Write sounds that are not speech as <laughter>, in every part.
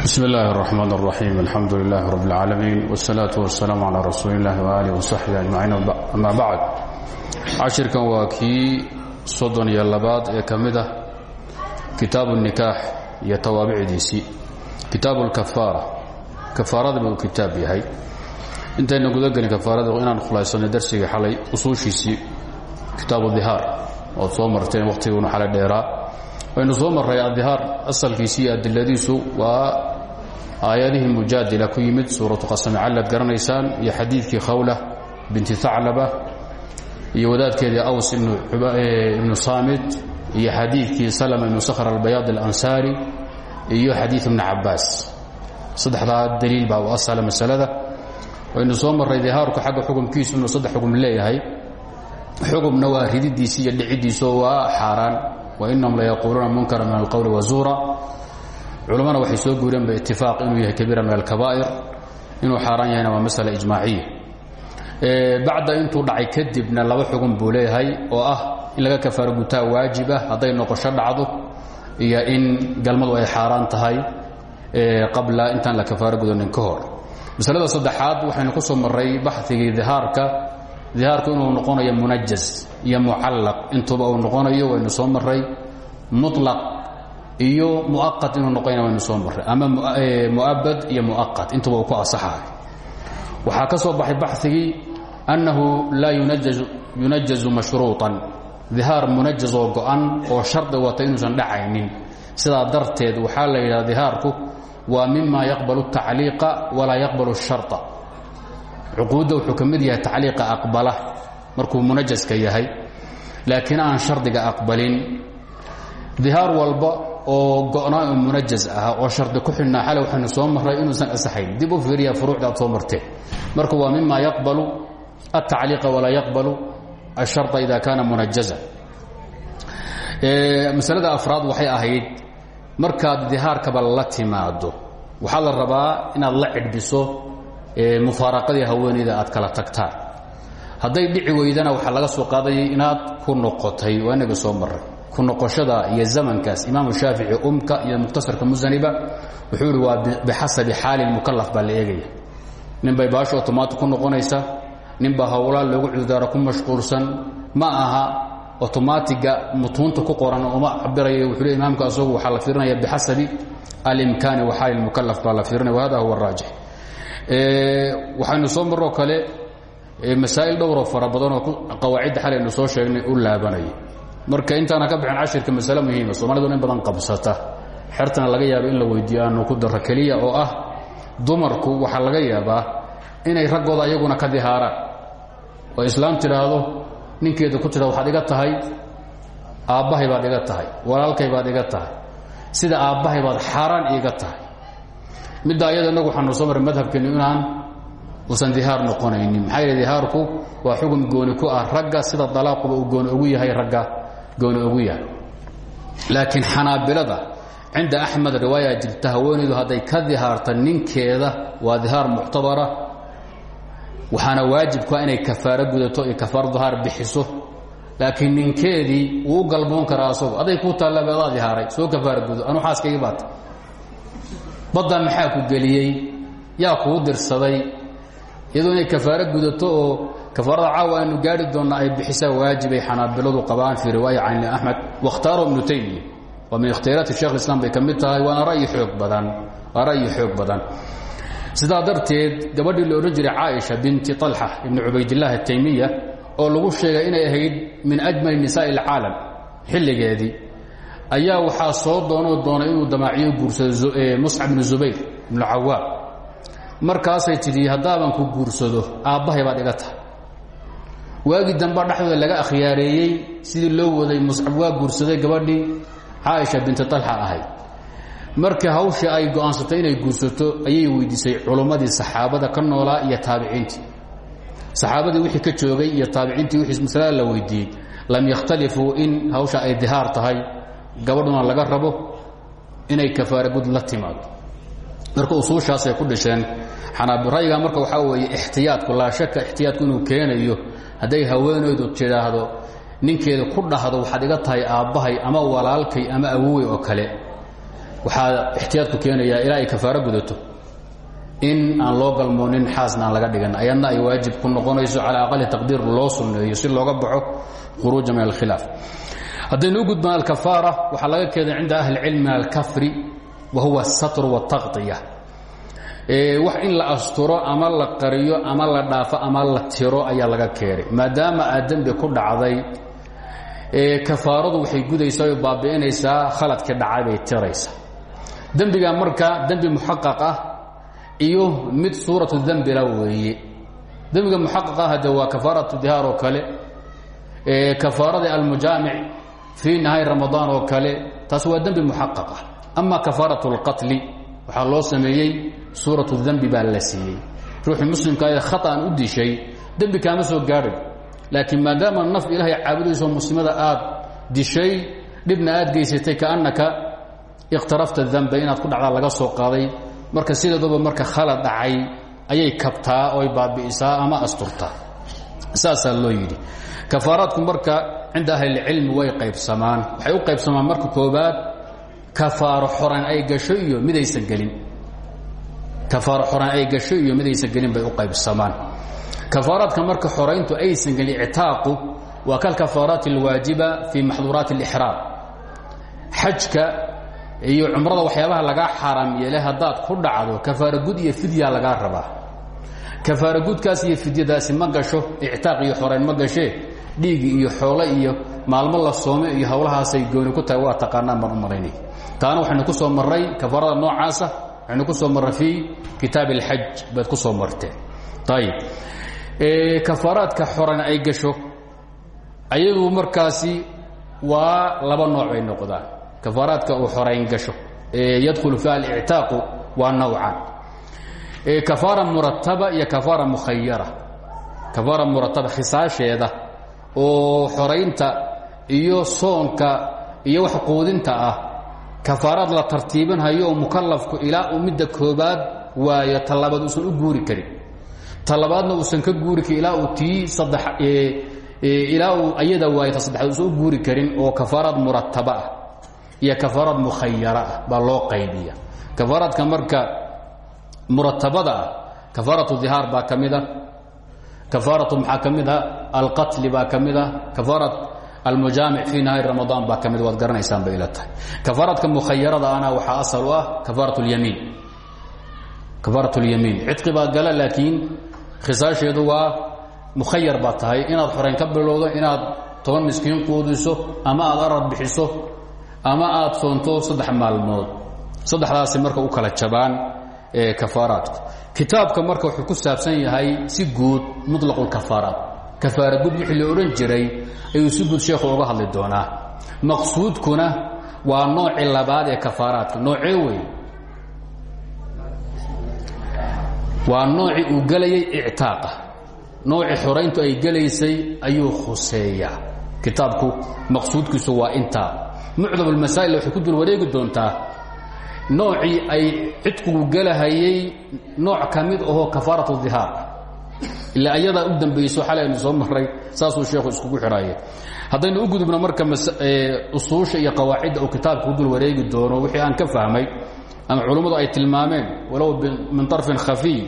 bsm اllahi الرحman الرaxيim alxamdu لlah rb اlcaalamiin wالsalaaة wالsalaam عalى rasuuli اllahi وalih وsaxbi ajmaciin ama bacd cashirkan waa kii soddon iyo labaad ee ka mid ah kitaabu الnikaax iyo tawaabicdiisii kitaabu اlkafaara kafaarada buu kitaab yahay intayna gudagelin kafaarada inaan khulaysano darsigii xalay usuushiisii kitaabu dihaar ood soo marteen wakhtiguna xalay dheeraa waynu soo marray adihaar asalkiisi iyo adiladiisu waa aayadihii mujaadila ku yimid suuratu qasami callad garanaysaan iyo xadiidkii khawla binti thaclaba iyo wadaadkeedii aws ibnu saamit iyo xadiidkii salama ibnu sakhr albayaad alansaari iyo xadiid ibni cabaas saddexdaa daliil baa u asala masalada. Waynu soo marray dihaarku xagga xukumkiisu inuu saddex xugum leeyahay. Xugumna waa rididiisi iyo dhiciddiisu waa xaaraan. Wainahum layaquuluuna munkara min alqowli wazuura culammana waxay soo guureen biitifaaq inuu yahay kabiira min alkabaa'ir inuu xaaraan yahayna waa masala ijmaaciya. Bacda intuu dhacay kadibna laba xugun buu leeyahay oo ah in laga kafaaro gutaa waajib ah hadday noqosho dhacdo iyo in galmadu ay xaaraan tahay qabla intaan la kafaaro gudanin ka hor. Masalada saddexaad waxaynu ku soo marray baxigii dihaarka. Dihaarku inuu noqonayo munajaz iyo mucallaq. Intuba uu noqonayo waynu soo maray mulaq iyo muaqat inuu noqonaya waynu soo marray ama muabad iyo muaqat intuba uu ku asaxahay waxaa ka soo baxay baxigii annahu laa yunajazu mashruuطan dihaar munajaz oo go-an oo shardi wata inuusan dhacaynin sidaa darteed waxaa la yidhaha dihaarku waa mima yaqbalu الtacliiqa walaa yaqbalu الsharطa cuquudda wuxuu ka mid yahay tacliiqa aqbala markuu munajaska yahay laakiin aan shardiga aqbalin dihaar walba oo go'naa oo munajaz ahaa oo shardi ku xidhnaa xalay waxaynu soo marray inuusan asaxayn. Dib u fiiriya furuucda soo martee. Marka waa mima yaqbalu altacliiqa walaa yaqbalu asharda ida kaana munajaza masalada afraad waxay ahayd markaad dihaarkaba la timaado waxaa la rabaa inaad la cidhbiso mufaaraqadii haweenayda aad kala tagtaan hadday dhici weydana waxaa laga soo qaadayay inaad ku noqotay waa soo marray ku noqoshada iyo zamankaas. Imaamu shaafici umka iyo mukhtasarka musaniba wuxuu ihi waa bixasabi xaali mukalaf baa la eegaya. Nin bay baasho otomaati ku noqonaysa ninbaa howlaa loogu cududaaro ku mashquulsan ma aha otomaatiga mutuunta ku qoran uma cabirayo wuxuu le imaamka asagu waxaa la fiirinaya bixasabi alimkaani wa xaali mukalaf baa la fiirinaya. Wahada huwa araajix waxaynu soo maroo kale masaa'il dhowroo fara badanoo qawaacidda xalaynu soo sheegnay u laabanaya marka intaana ka bixin cashirka masale muhiima soomaalidu in badan qabsata. Xertana laga yaabo in la weydiiyo aanu ku daro keliya oo ah dumarku waxaa laga yaabaa inay raggooda ayaguna ka dihaaraan. Oo islaam tidhaahdo ninkeedu ku tidhahdo waxaad iga tahay? Aabbahay baad iga tahay. Walaalkay baad iga tahay. Sida aabbahay baad xaaraan iiga tahay. Midda ayada inagu waxaanu soo maray madhabkeennu inaan uusan dihaar noqonaynin. Maxaa yeele dihaarku waa xukun gooni ku ah ragga sida dalaaquba uu gooni ugu yahay ragga gooni ugu yahay laakiin xanaabilada cinda axmed riwaaya jirta haweenaydu hadday ka dihaarta ninkeeda waa dihaar muctabara. Waxaana waajibkua inay kafaaro gudato iyo kafaaro dihaar bixiso. Laakiin ninkeedii wuu galboon karaa asagu aday kuu taallabeedaa dihaaray soo kafaaro gudo anu xaaskaygi baata. Baddan maxaa ku geliyey? Yaa kuu dirsaday. Iyadoo inay kafaaro gudato oo kafaarada caawa aanu gaari doonna ay bixisaa waajibay xanaabiladu qabaan fii riwaaya can axmed wakhtaaro ibnu taymiya waa min ikhtiyaaraati shekh islam bay ka mid tahay waana ra'yi xoog badan waa ra'yi xoog badan. Sidaa darteed gabadhii la odhan jiray caaisha binti طalxa ibni cubaydillaah ataymiya oo lagu sheegay inay ahayd min ajmali nisaa'i alcaalam xilligeedii ayaa waxaa soo doonoo doonay inuu markaasay tidhi haddaaban ku guursado aabbahay baad iga waagii damba dhexdooda laga akhyaareeyey sidii loo waday muscab waa guursaday gabadhii caaisha binti talxa ahayd markii hawshii ay go'aansatay inay guursato ayay weydiisay culummadii saxaabada ka noolaa iyo taabiciintii. Saxaabadii wixii ka joogay iyo taabiciintii wixii masalada la weydiiyey lam yakhtalifuu in hawsha ay dihaar tahay gabadhuna laga rabo inay kafaara gud la timaado marka usuushaasay ku dhisheen ra'yiga marka waxaa weeye ixtiyaadku laa shaka ixtiyaadku inuu keenayo hadday haweenaydu tidhaahdo ninkeeda ku dhahdo waxaad iga tahay aabbahay ama walaalkay ama awowey oo kale. Waxaa ixtiyaadku keenayaa ilaa ay kafaaro gudato. In aan loo galmoonin xaasna aan laga dhigan. Ayadna ay waajib ku noqonayso calaa aqali taqdiir loo sunneeyo si looga baxo khuruuja min alkhilaaf. Haddaynu u gudbaan alkafaara waxaa laga keenay cinda ahli cilm min alkafri wa huwa asatru waاtaqiya wax in la asturo ama la qariyo ama la dhaafo ama la tiro ayaa laga keenay maadaama aad dembi ku dhacday kafaaradu waxay gudaysaa o baabi'inaysaa khaladkii dhacay bay tiraysaa dembiga marka dembi muxaqaq ah iyo mid suuratu dembila weeye dembiga muxaqaqa hade waa kafaaratu dihaar oo kale kafaaradii almujaamic fii nahaari ramadaan oo kale taas waa dembi muxaqaq ah ama kafaaratu اlqatli waxaa loo sameeyey suuratu dembi baa la siiyey. Ruuxii muslimka ee khaطan u dishay dembi kaama soo gaadhay. Laakiin maadaama naf ilaahay caabudayso muslimada aad dishay dhibna aad geysatay kaannaka ikhtarafta danba inaad ku dhacdaa laga soo qaaday. Marka sideeduba marka khalad dhacay ayay kabtaa oy baabi'isaa ama asturtaa. Saasaa loo yidhi. Kafaaraadku marka cinda ahlilcilmi way qaybsamaan. Waxay u qaybsamaan marka koobaad kafaaro xoran ay gasho iyo midaysan gelin. Kafaaro xoran ay gasho iyo midaysan gelin bay u qaybsamaan. Kafaaraadka marka xorayntu aysan gelin ictaaqu waa kalkafaaraat اlwaajiba fii maxduuraati اlixraam xajka iyo cumrada waxyaabaha lagaa xaaraam yeelay haddaad ku dhacdo kafaaro gud iyo fidya lagaa rabaa. Kafaaro gudkaas iyo fidyadaasi ma gasho ictaaq iyo xorayn ma gashee dhiigi iyo xoole iyo maalmo la soome iyo howlahaasay gooni ku tahay waa taqaanaan baan u taana waxaynu ku soo marray kafaarada noocaasa waxaynu ku soo marray fii kitaab اlxaj baad ku soo marteen ayib kafaaraadka xoran ay gasho ayadu markaasi waa laba nooc bay noqdaan. Kafaaraadka uu xorayn gasho yadkhulu fiha alictaaqu waa nawcan. Kafaara murataba iyo kafaara mukhayara kafaara murataba khisaasheeda oo xoraynta iyo soonka iyo wax quudinta ah kafaaraad la tartiibinhayo oo mukalafku ilaa uu midda koobaad waayo tallabaad uusan u guuri karin. Talabaadna uusan ka guuri karin ilaa uu tii saddex ilaa uu ayada waayo ta saddexaad uusan u guuri karin oo kafaaraad murataba ah iyo kafaaraad mukhayara ah loo qaybiya kafaaraadka ah ka mid a kafaaratu maxaa ka mid a alqatli baa ka mid a almujaamic fii nahaari ramadaan baa ka mid waad garanaysaan bay ila tahay kafaaraadka mukhayarada ana waxaa asal u ah kafaarat اlyamiin kafaarat اlyamiin cidqi baa gala laakiin khisaasheedu waa mukhayar baa tahay inaad xorayn ka bilowdo inaad toban miskiin quudiso ama aad arad bixiso ama aad soonto saddex maalmood saddexdaasi marka u kala jabaan kafaaraadku kitaabka marka wuxuu ku saabsan yahay si guud muطlaqu اkafaaraat kafaara gud wixii la odhan jiray ayuu si guud sheekhu uga hadli doonaa. Maqsuudkuna waa noocii labaad ee kafaaraadka. Noocee wey? Waa noocii uu gelayay ictaaqa. Noocii xorayntu ay gelaysay ayuu khuseeyaa. Kitaabku maqsuudkiisu waa intaa. Mucdam اlmasaa'il waxay ku dul wareegi doontaa noocii ay cidqigu gelahayay nooc ka mid ahoo kafaarat dihaar ilaa ayadaa u dambayso xalay aynu soo maray saasuu sheekhu iskugu xidhaaya haddaynu u gudubno marka usuusha iyo qawaacidda uu kitaabka ku dul wareegi doono wixii aan ka fahmay ama culummadu ay tilmaameen walow min طarfin khafiy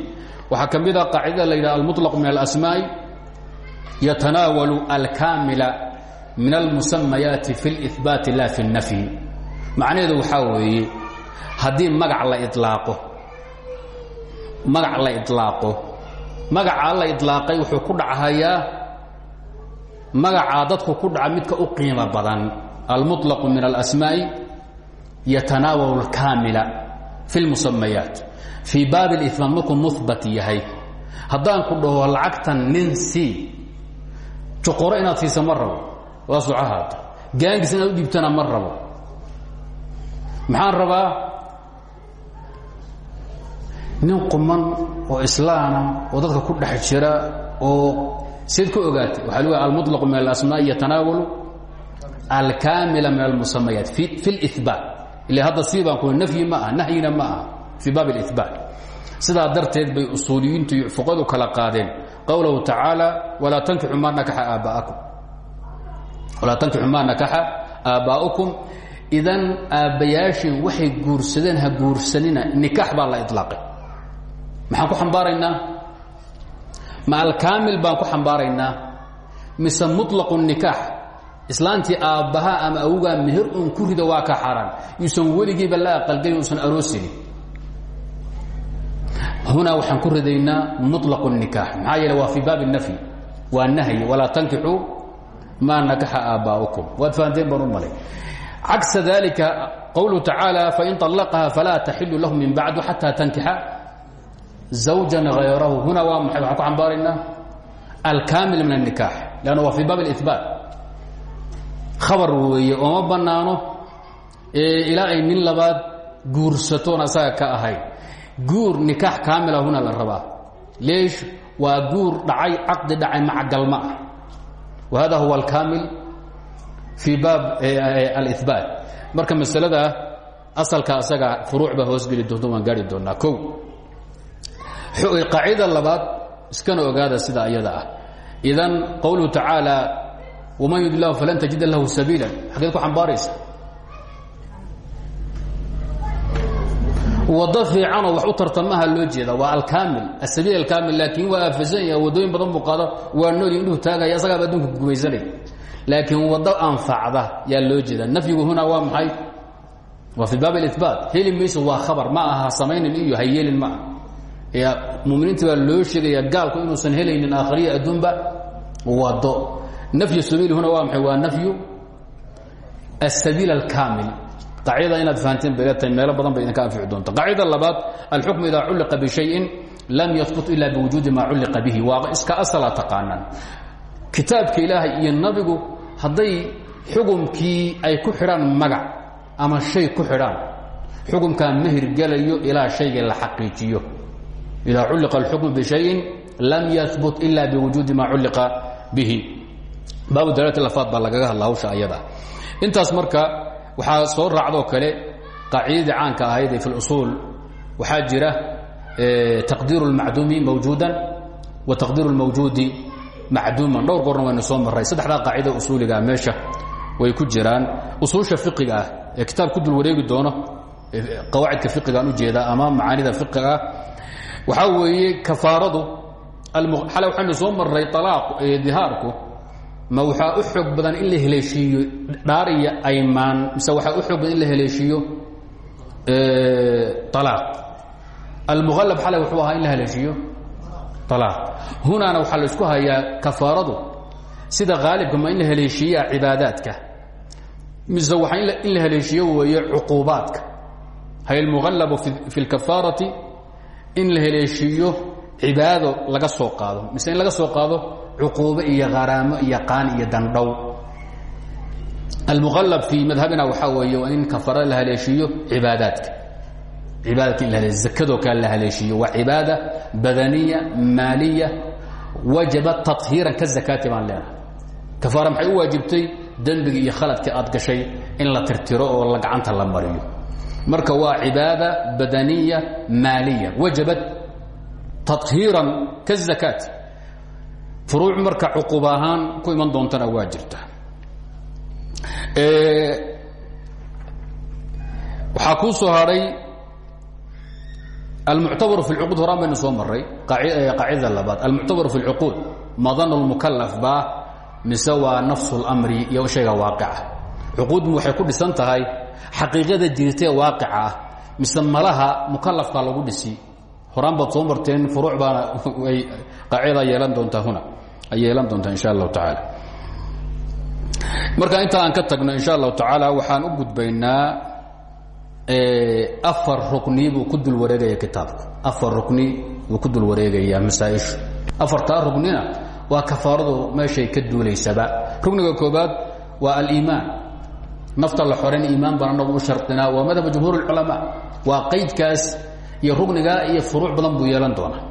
waxaa ka mid a qaacidada la yidhaha almuطlaq min alasmaa'i yatanaawalu alkaamila min almusamayaati fi اlإhbaati la fi الnafyi macnaheedu waxaa weeye haddii magac la ilaaqo magac la iطlaaqo magacaa la iطlaaqay wuxuu ku dhachayaa magacaa dadku ku dhaca midka u qiimo badan almuطlaqu min alasmaa'i yatanaawalu اlkaamila fi اlmusamayaat fii baabi اlإhbaat markuu muhbat yahay haddaan ku dhaho lacagtan nin si joqoro inaad siisa ma rabo waa socohaata gaangis inaad u dhiibtana ma rabo maxaan rabaa nin quman oo islaana oo dadka ku dhex jira oo seed ku ogaatay waxaa lgu almuطlaqu min alasmaaءi yatanaawalu alkaamila min almusamayaat fi اlإhbaat ila hadda sii baan ku nafyi ma aha nahyina ma aha fii baab اlإhbaat sidaa darteed bay usuuliyiintu iyo fuqadu kala qaadeen qowlahu tacaala walaa tankixu maa nakaxa aabba'akum walaa tankixu maa nakaxa aabbaa'ukum idan aabbayaashin waxay guursadeen ha guursanina nikaax baa la ilaaqay maxaan ku ambaaraynaa ma alkaamil baan ku xambaaraynaa? Mise mulaqu nikaax? Islaantii aabbaha ama awogaa meher uun ku rido waa ka xaaraan. Yuusan weligiiba la aqalgelin uusan aroosini hunaa waxaan ku ridaynaa mulaqu nikaax. Maxaa yeele waa fii baabi nafyi waa nahyi. Walaa tankixuu maa nakaxa aabba'ukum waad fahanteen baan u malay. Cagsa dalika qowluhu tacaala fain طallaqaha falaa taxilu lahu min bacdu xataa tankixa. zawjan hayrahu hunaa waa maxay waxaan ku xambaaraynaa alkaamil min الnikaax lanna waa fii baab اlإثbaat khabar weeye ooma bannaano ilaa ay nin labaad guursatoon asaga ka ahayn guur nikaax kaamila huna la rabaa leesh waa guur dhacay caqdi dhacay maca galma ah wa hada huwa alkaamil fii baab alإثbaat marka masalada asalka asaga furuuc baa hoosgeli doonto waan gaari doonaa o qaacida labaad iskana ogaada sida ayada ah. Idan qowluhu tacaala waman yud lahu falan tajida lahu sabiila. Xageed ku ambaaraysa wado fiicanoo wax u tartamaha loo jeeda waa alkaamil. Asabiil alkaamil laakiin waa aafasan yaha wadooyin badan buu qaada waa nool indhuhu taagaya asagaaba adduunka gumaysanay laakiin waddo anfacda yaa loo jeeda nafyigu hunaa waa maxay? Waa fi baab اlibaat heli mayso waa khabar. Ma aha samaynin iyo hayeelin ma ah muminiinta baa loo sheegaya gaalku inuusan helaynin aakhriya adduunba wado. Nafyu sabiil huna waa maxay? Waa nafyu aلsabiil اlkaamil qaacidada inaad fahanteen bay leetahay meelo badan bay idinka anfici doonta qaacida labaad alxukmu idaa culliqa bishayin lam yahbut ila biwujuudi maa culliqa bihi. Waa iska asala taqaanaan kitaabka ilaahay iyo nabigu hadday xukumkii ay ku xidhaan magac ama shay ku xidhaan xukumkaa ma hirgelayo ilaa shayga la xaqiijiyo idaa culliqa alxukmu bishayin lam yahbut ila biwujuudi maa culliqa bihi baabu dalaalati lafaad baa lagaga hadla hawsha ayada intaas marka waxaa soo raacdoo kale qaacidadii caanka ahayd ee fi اlusuul waxaa jira taqdiiru اlmacduumi mawjuudan wa taqdiiru اlmawjuudi macduuman dhowr goorna waynu soo maray saddexdaa qaacida usuuligaa meesha way ku jiraan usuusha fiqiga ah ee kitaab ku dul wareegi doono qawaacidka fiqigaan ujeedaa ama macaanida fiqiga ah waxaa weeye kafaaradu xale waxaynu soo maray alaaq dihaarku ma waxaa u xoog badan in la heleeshiiyo dhaar iyo aymaan mise waxaa u xoog badan in la heleeshiiyo alaaq almuqallab xalay wuxuu ahaa in la haleeshiiyo alaaq hunaana waxaa la isku hayaa kafaaradu sida haalibka ma in la haleeshiiyaa cibaadaadka mise waxaa in la haleeshiiyo weeye cuquubaadka. Hay almuqallabu fi اlkafaarati in la heleeshiiyo cibaado laga soo qaado. Mise in laga soo qaado cuquubo iyo haraamo iyo qaan iyo dandhow almuqallab fii madhabina waxaa weeye waa in kafarada la haleeshiiyo cibaadaadka. Cibaadadka in la haleeshiyo zakadoo kale la haleeshiiyo. Waa cibaada badaniya maaliya wajaba tahiiran ka zakaati baan leenahay kafaara maxay u waajibtay? Dembigii iyo khaladkii aad gashay in la tirtiro oo la gacanta la mariyo marka waa cibaada badaniya maaliya. Wajabat tahiiran kaakaat furuuc marka cuqub ku iman doontana waa jirta. Waxaa kuu soo hadhay almuctabaru fi lcuquud horaan baynu soo maray qaacidada labaad. Almuctabaru fi lcuquud madanu lmukalaf baa mise waa nafsu اlmri iyo cuquudmu waxay ku dhisan tahay xaqiiqada jirtae waaqica ah mise malaha mukalafka lagu dhisi. Horaan baad soo marteen furuuc baana <laughs> ay qaacidaa yeelan doontaa huna ay yeelan doontaa insha allahu tacaala. Marka inta aan ka tagno insha allahu tacaala waxaan u gudbaynaa afar rukni buu ku dul wareegaya kitaabku afar rukni buu ku dul wareegayaa masaaishu. Afartaa ruknina waa kafaaradu meeshay ka duulaysaba. Rukniga koobaad waa aliimaan nafta la xorayn iimaan baan anagu u sharinaa waa madhab jumhuur اculamaa waa qaydkaas iyo rugnigaa iyo furuuc badan buu yeelan doonaa.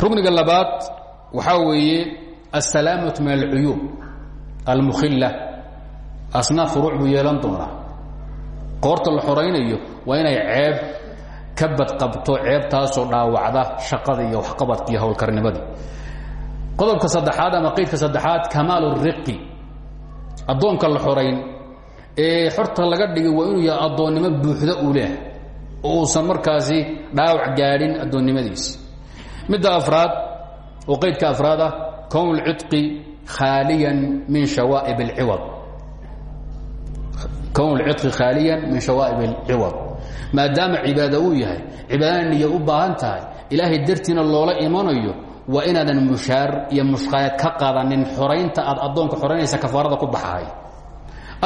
Rugniga labaad waxaa weeye asalaamaةu min alcuyuub almukhila asna furuuc buu yeelan doonaa. Qoorta la xoraynayo waa inay ceeb ka badqabto ceebtaasoo dhaawacda shaqada iyo waxqabadka iyo howlkarnimadii qodobka saddexaad ama qaydka saddexaad kamaalu riqi. Addoonka la xorayn ee xorta laga dhigay waa inuu yahay addoonnimo buuxda uu leehay oo uusan markaasi dhaawac gaadhin addoonnimadiisi midda afraad oo qaydka afraad ah kown اlcidqi khaaliyan min shawaa'ib اlciwad kown اlcidqi khaaliyan min shawaa'ib اlciwad maadaama cibaado uu yahay cibaadana niya u baahan tahay ilaahay dartiina loola imanayo waa inaadan mushaar iyo mushqaayad ka qaadanin xoraynta aad addoonka xoraynaysa kafaarada ku baxahay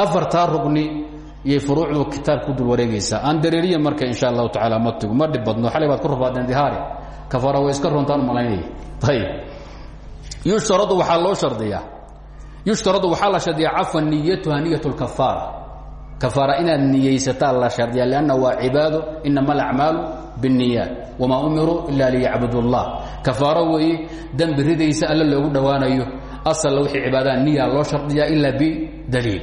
afartaa rugni iyay furuucdu kitaab dul wareegaysaa aan dareeriya marka insha allahu tacaala matigu ma dhib badno. Ku rafaadeen dihaari. Kafaara way iska runtaan malaynaya ayib yushtaradu waxaa loo shardiyaa. Yushtaradu waxaa la shardiyaa cafwan niyatuha niyat lkafaara kafaara inaad niyaysataa la shardiya lanna waa cibaado inama alacmaalu biاniyaat wamaa umiruu ila liyacbud اllah kafaaro weeye dembi ridaysa loogu dhowaanayo asalla wixii cibaadaha niya loo shardiyaa ila bidaliil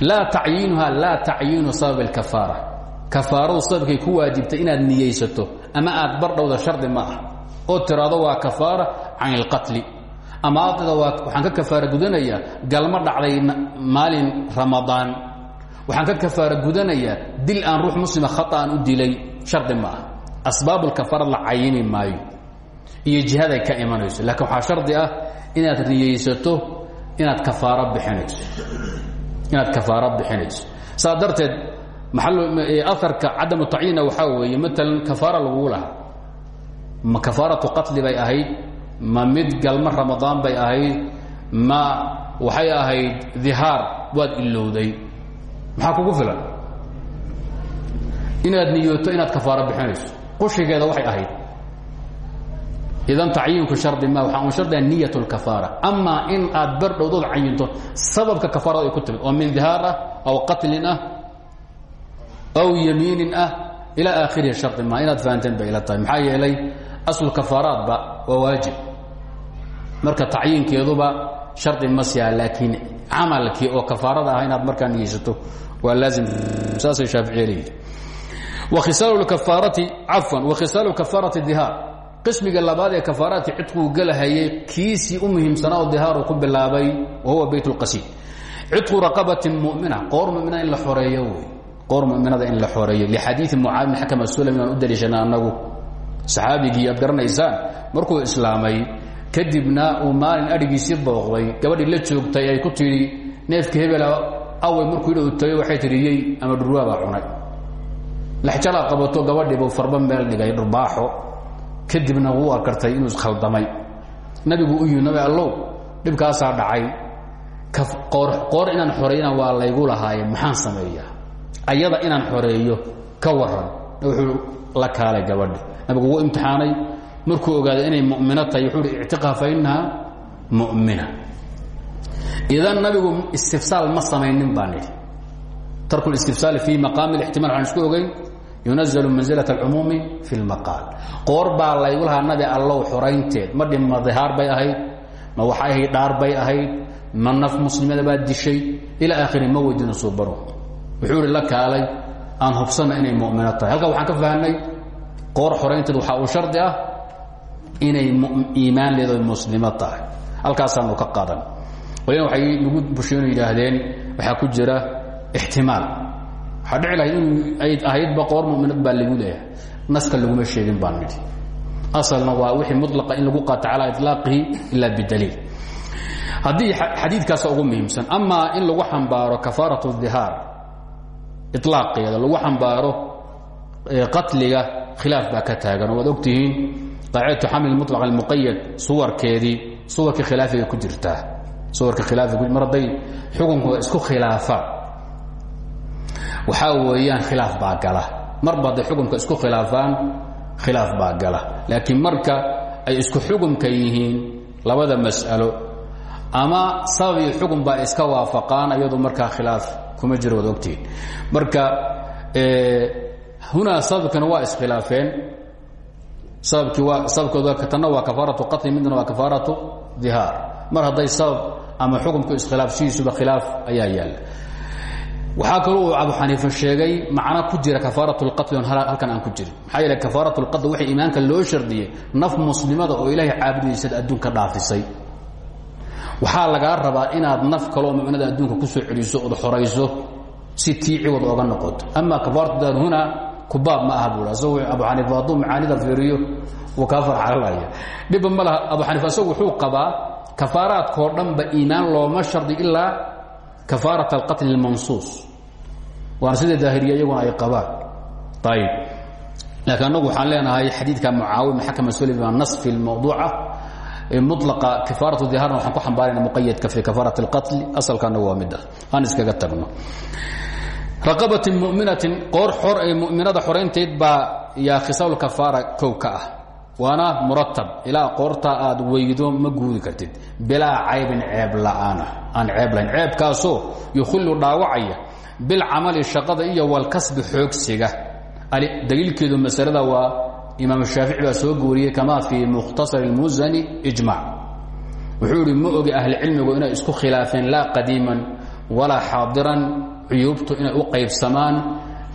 laa tacyiinuha laa tacyiinu sabab اlkafaara kafaaradu sababkay ku waajibtay inaad niyaysato ama aad bardhowda shardi ma ah. Oo tiraado waa kafaara can اlqatli ama adda waxaan ka kafaara gudanayaa galma dhacday maalin ramadaan. Waxaan ka kafaara gudanayaa dil aan ruux muslima khata aan u dilay shardi ma ah. Asbaabulkafaarad la cayini maayo. Iyo jihaday ka imanayso. Laakiin waxaa inaad kafaaro bixinayso. Saa darteed aarka cadamu tacyiina waxaa weeye maalan kafaara lagugu lahaa. Ma kafaaratu qatli bay ahayd ma mid galmo ramadaan bay ahayd ma waxay ahayd dihaar waad ilowday maxaa kugu filan? Inaad niyooto inaad kafaaro bixinayso. Qushigeeda waxay ahayd idan tacyiinku shardi ma waxaa un shardiga niyat اlkafaara amaa in aad berdhowdood cayinto sababka kafaarada ay ku timid oo min dihaar ah aw qatlin ah aw yamiinin ah ilaa aakhirihi shardi ma inaad fahanteen bay ila tahay. Maxaa yeelay aslu kafaaraadba waa waajib. Marka tacyiinkeeduba shardi ma siyaa laakiin camalkii oo kafaarada ah inaad markaa niyeysato waa laazim. Saasay shaaficiye leeyihi wakhisaal kafaarati cafwan wakhisaalu kafaarati dihaar qismiga labaad ee kafaaraadkii cidkuu gelahayay kiisii u muhiimsanaa oo dihaaru ku bilaabay wa huwa bayt اlqasiid cidqu raqabatin mumina qoor mumina in la xoreeyo wey. Qoor muminada in la xoreeyo. Lixadiii mucaad bin xakam asulami aan u daliishana annagu. Saxaabigii aad garanaysaan markuu islaamay kadibna uu maalin adhigiisii booqday gabadhii la joogtay ay ku tidhi neefka hebela awey markuu tagay waxay tidhi yey ama dhurwaabaa cunay. Laxjalaa qabato gabadhiibuu farba meel dhigay dhurbaaxo kadibna wuu arkartay inuu iskhaldamay nabigu u yii nabi allow dhibkaasaa dhacay. Qoor inaan xoreeyana waa laygu lahaaye maxaan sameeyaa? Ayada inaan xoreeyo ka waran wuxuu la kaalay gabadhi nabigu wuu imtixaanay. Markuu ogaaday inay mumino tahay wuxuu hi ictiqaa fa innaha mumina. Idan nabigu istifsaal ma samaynin baan idhi tarku listifsaal fii maqaami اlixtimal waxaan isku ogeyn yunazlu manzila alcumuumi fi lmaqaal qoor baa laygu lahaa nabi allow xoraynteed. Ma dhi ma dihaar bay ahayd ma waxay ahayd dhaar bay ahayd ma naf muslimada baa dishay ilaa akhiri ma weydiino suubaro wuxuu ihi la kaalay aan hubsana inay mumino tahay. Halkaa waxaan ka fahamnay qoor xoraynteed waxaa uu shardi ah inay iimaan leedo muslimo tahay. Halkaasaanu ka qaadan. Waliba waxay nagu busheenu yidhaahdeen waxaa ku jira ixtimaal waxaa dhici lahayd in ay ahaydba qoor muminad baa lagu leeyahay naska laguma sheegin baan nidhi asalna waa wixii mulaqa in lagu qaato calaa iطlaaqihi ila bidaliil haddii xadiidkaasa ugu muhiimsan amaa in lagu xambaaro kafaaraة الdihaar iطlaaqeeda lagu xambaaro qatliga khilaaf baa ka taagan oo waad ogtihiin qaacidatu xamli muطlaq اlmuqayad suwarkeedii suwarka khilaafiga ku jirtaa suwarka khilaafiga mar hadday xukunku isku khilaafaan waxaa weeyaan khilaaf baa gala. Marba hadday xukunka isku khilaafaan khilaaf baa gala. Laakiin marka ay isku xukunka yihiin labada mas'alo ama sabab iyo xukun baa iska waafaqaan iyadu markaa khilaaf kuma jiro waad ogtihiin marka hunaa sababkana waa iskhilaafeen. Sababkii waa sababkooda tanna waa kafaaratu qatli midna waa kafaaratu dihaar. Mar hadday sabab ama xukunku iskhilaafshihiisuba khilaaf ayaa yaalla waxaa kaloo uu abu xaniifa sheegay macno ku jira kafaaraة اlqatl on halkan aan ku jirin maxaa yeele kafaaraة اlqatl waxay iimaanka loo shardiyey naf muslimada oo ilaahay caabudaysad adduunka dhaafisay waxaa lagaa rabaa inaad naf kaloo muminada adduunka ku soo celiso ood xorayso si tii ciwad ooga noqoto ama kafaaratudan huna kubaab ma aha buui asagoo abu xaniifa hadduu macaanida fiiriyo wuu kaa farxalalaya dhibba ma laha abu xaniifa asagu wuxuu qabaa kafaaraadkoo dhanba iimaan looma shardi ilaa kafaarat alqatli اlmansuus waana sida daahiriya iyaguna ay qabaan. Ayib laakiin annagu waxaan leenahay xadiidka mucaawim xakama sulima nas fi lmawduuca mulaqa kafaaratu dihaarna waxaan ku xambaarayna muqayadka fi kafaarat اlqatli asalkaana waa midaas aan iskaga tagno. Raqabatin muminatin qoor xor ee muminada xoraynteed baa yaa khisaal kafaara kow ka ah. Waana muratab ilaa qoorta aad weydo ma guudi kartid. Bilaa caybin ceeb la'aana. Aan ceeb lahayn. Ceebkaasoo yukhillu dhaawacaya bilcamali shaqada iyo walkasbi xoogsiga daliilkeedu masalada waa imaam shaafici baa soo guuriyey kama fii mukhtasar اlmusani ijmac wuxuu ihi ma ogi ahlicilmigu inay isku khilaafeen laa qadiiman walaa xaadiran cuyuubtu inay u qaybsamaan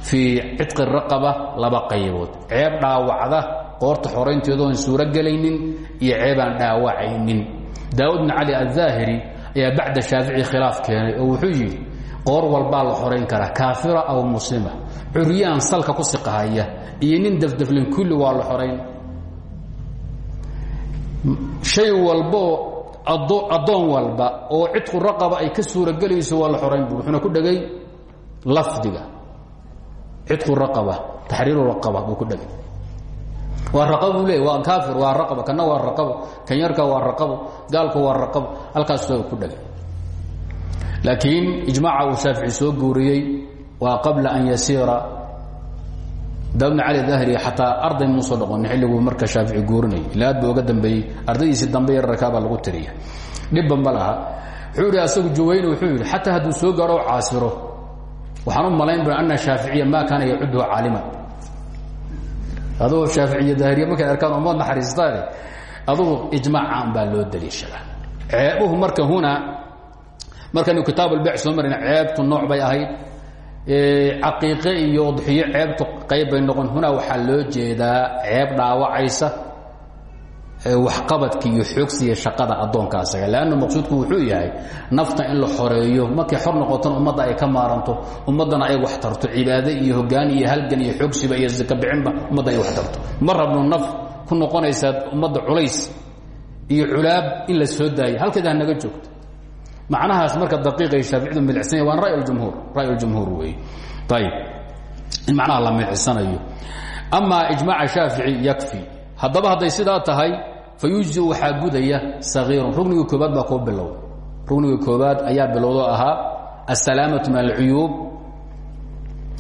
fii cidqi raqaba laba qaybood ceeb dhaawacda qoorta xoraynteedoon suuro gelaynin iyo ceebaan dhaawacaynin daawud bn cali aلdaahiri ayaa bacda shaafici khilaaf keenay oo wuxuu yidhi qoor walbaa la xorayn karaa kaafira aw muslima. Curyaan salka ku siqahaya iyo nin dafdaflin kulli waa la xorayn shay walboo addoon walba oo cidqu raqaba ay ka suuro gelayso waa la xorayn bu wuxuuna ku dhegay lafdiga. Cidqu raqaba taxriiru raqaba buu ku dhegay waa raqabo buu leey waa kaafir waa raqaba kana waa raqabo kan yarka waa raqabo gaalku waa raqabo halkaasoo ku dhegay laakiin ijmaaca uu shaafici soo guuriyey waa qabla an yasiira dabna cali dahri xataa arday muusoo noqonin xilliguu marka shaafici guurinay ila aad buu oga dambeeyey ardaydiisii dambe yararkaabaa lagu tiriya. Dhibba ma laha. Wuxuu yidhi asagu juwayne wuxuu yidhi xataa hadduu soo gaaro o caasiro waxaan u malayn ba ana shaaficiya ma kaana yacuduhu caaliman. Adugu shaaficiya daahiriya markay arkaan umad naxariistaane adugu ijmaacan baa loo daliishadaa. Ceebuhu marka huna markaynu kitaab albec soo marayna ceebtu nooc bay ahayd. Caqiiqe iyo udxiyo ceebtu qayb bay noqon. Hunaa waxaa loo jeedaa ceeb dhaawacaysa waxqabadka iyo xoogsiga shaqada addoonka asaga. Leanna maqsuudku wuxuu yahay nafta in la xoreeyo markay xor noqotona ummadda ay ka maaranto ummaddana ay wax tarto. Cibaade iyo hogaan iyo halgan iyo xoogsiba iyo saka bixinba ummadda ay wax tarto. Ma naf ku noqonaysaa ummadda culays iyo culaab in la soo daayo. Halkeeda ha naga joogto macnahaas marka daqiiqay shaaficdu milicsanya waan ray jumhuur ray jumhuur wey ayib in macnaha la milicsanayo amaa ijmaaca shaafici yakfi. Haddaba hadday sidaa tahay fa waxaa gudaya sagiirun rugniga koobaad baa kuu bilow. Rugniga koobaad ayaa bilowdo ahaa asalaamatu min alcuyuub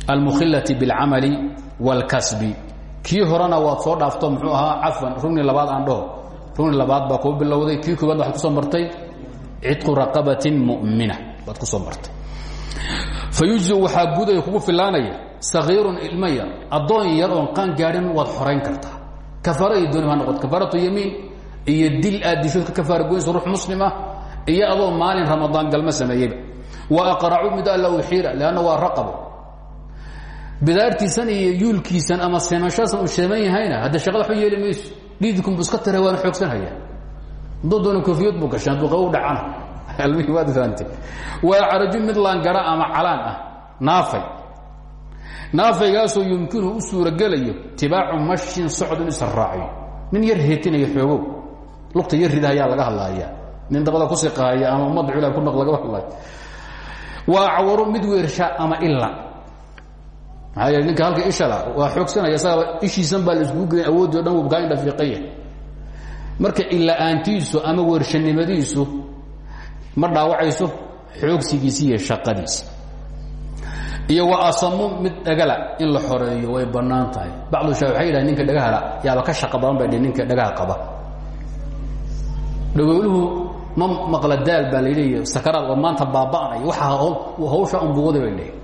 almukhilati biاlcamali wاlkasbi kii horena waad soo dhaafto muxuu ahaa cafwan rugni labaad aan dhaho. Rugni labaad baa kuu bilowday. Kii koobaad waxaad ku soo martay cidqu raqabatin mumina. Baad ku soo martay. Fa yujziu waxaa gudaya kugu filaanaya sagiirun ilmo yar addoon yar oon qaan gaadhin waad xorayn kartaa kafaara iyo dooni ha noqoto kafaaratu yamiin iyo dil aad dishood ka kafaara goynaysa ruux muslim ah iyo adoo maalin ramadaan galma sameeyeyba. Wa aqracu mid alla u xiira leanna waa raqabo bidaartiisan iyo yuulkiisan ama seemashaasan uu sheeman yahayna hadda shaqada waxba yeeli mayso. Dhiidkunbu iska tira waana xoogsanhaya hadduu doona koofiyad buu gashay hadduu qabo u dhacana. Almihim waad fahamtay waa caraju mid laangara ama calaan ah naafay. Naafaygaasoo yumkinu u suuragelayo tibaacu mashin socod in isa raaciyo. Nin yar heetinayo xoogow lugta yar rida ayaa laga hadlaaya nin dabada ku siqaaya ama ummadda cula ku naq lagama hadlaayo waa cawaro mid weersha ama ila maxaa yeele ninka halka ishala waa xoogsanaya isagaba ishiisan baa la iskugu geyn awoodii o dhan wuu kaa indhafiiqaya marka ila-aantiisu ama weershanimadiisu ma dhaawacayso xoogsigiisi iyo shaqadiisi iyo waa asamo mid dhagala in la xoreeyo way bannaan tahay. Bacdu sha waxay yidhahen ninka dhagahala yaaba ka shaqa badan bay dhih ninka dhagaha qaba. Dhagooluhu ma maqla daal baa layleeya sakaraad oo maanta baaba'nay waxa hawsha unbuwada bay leehay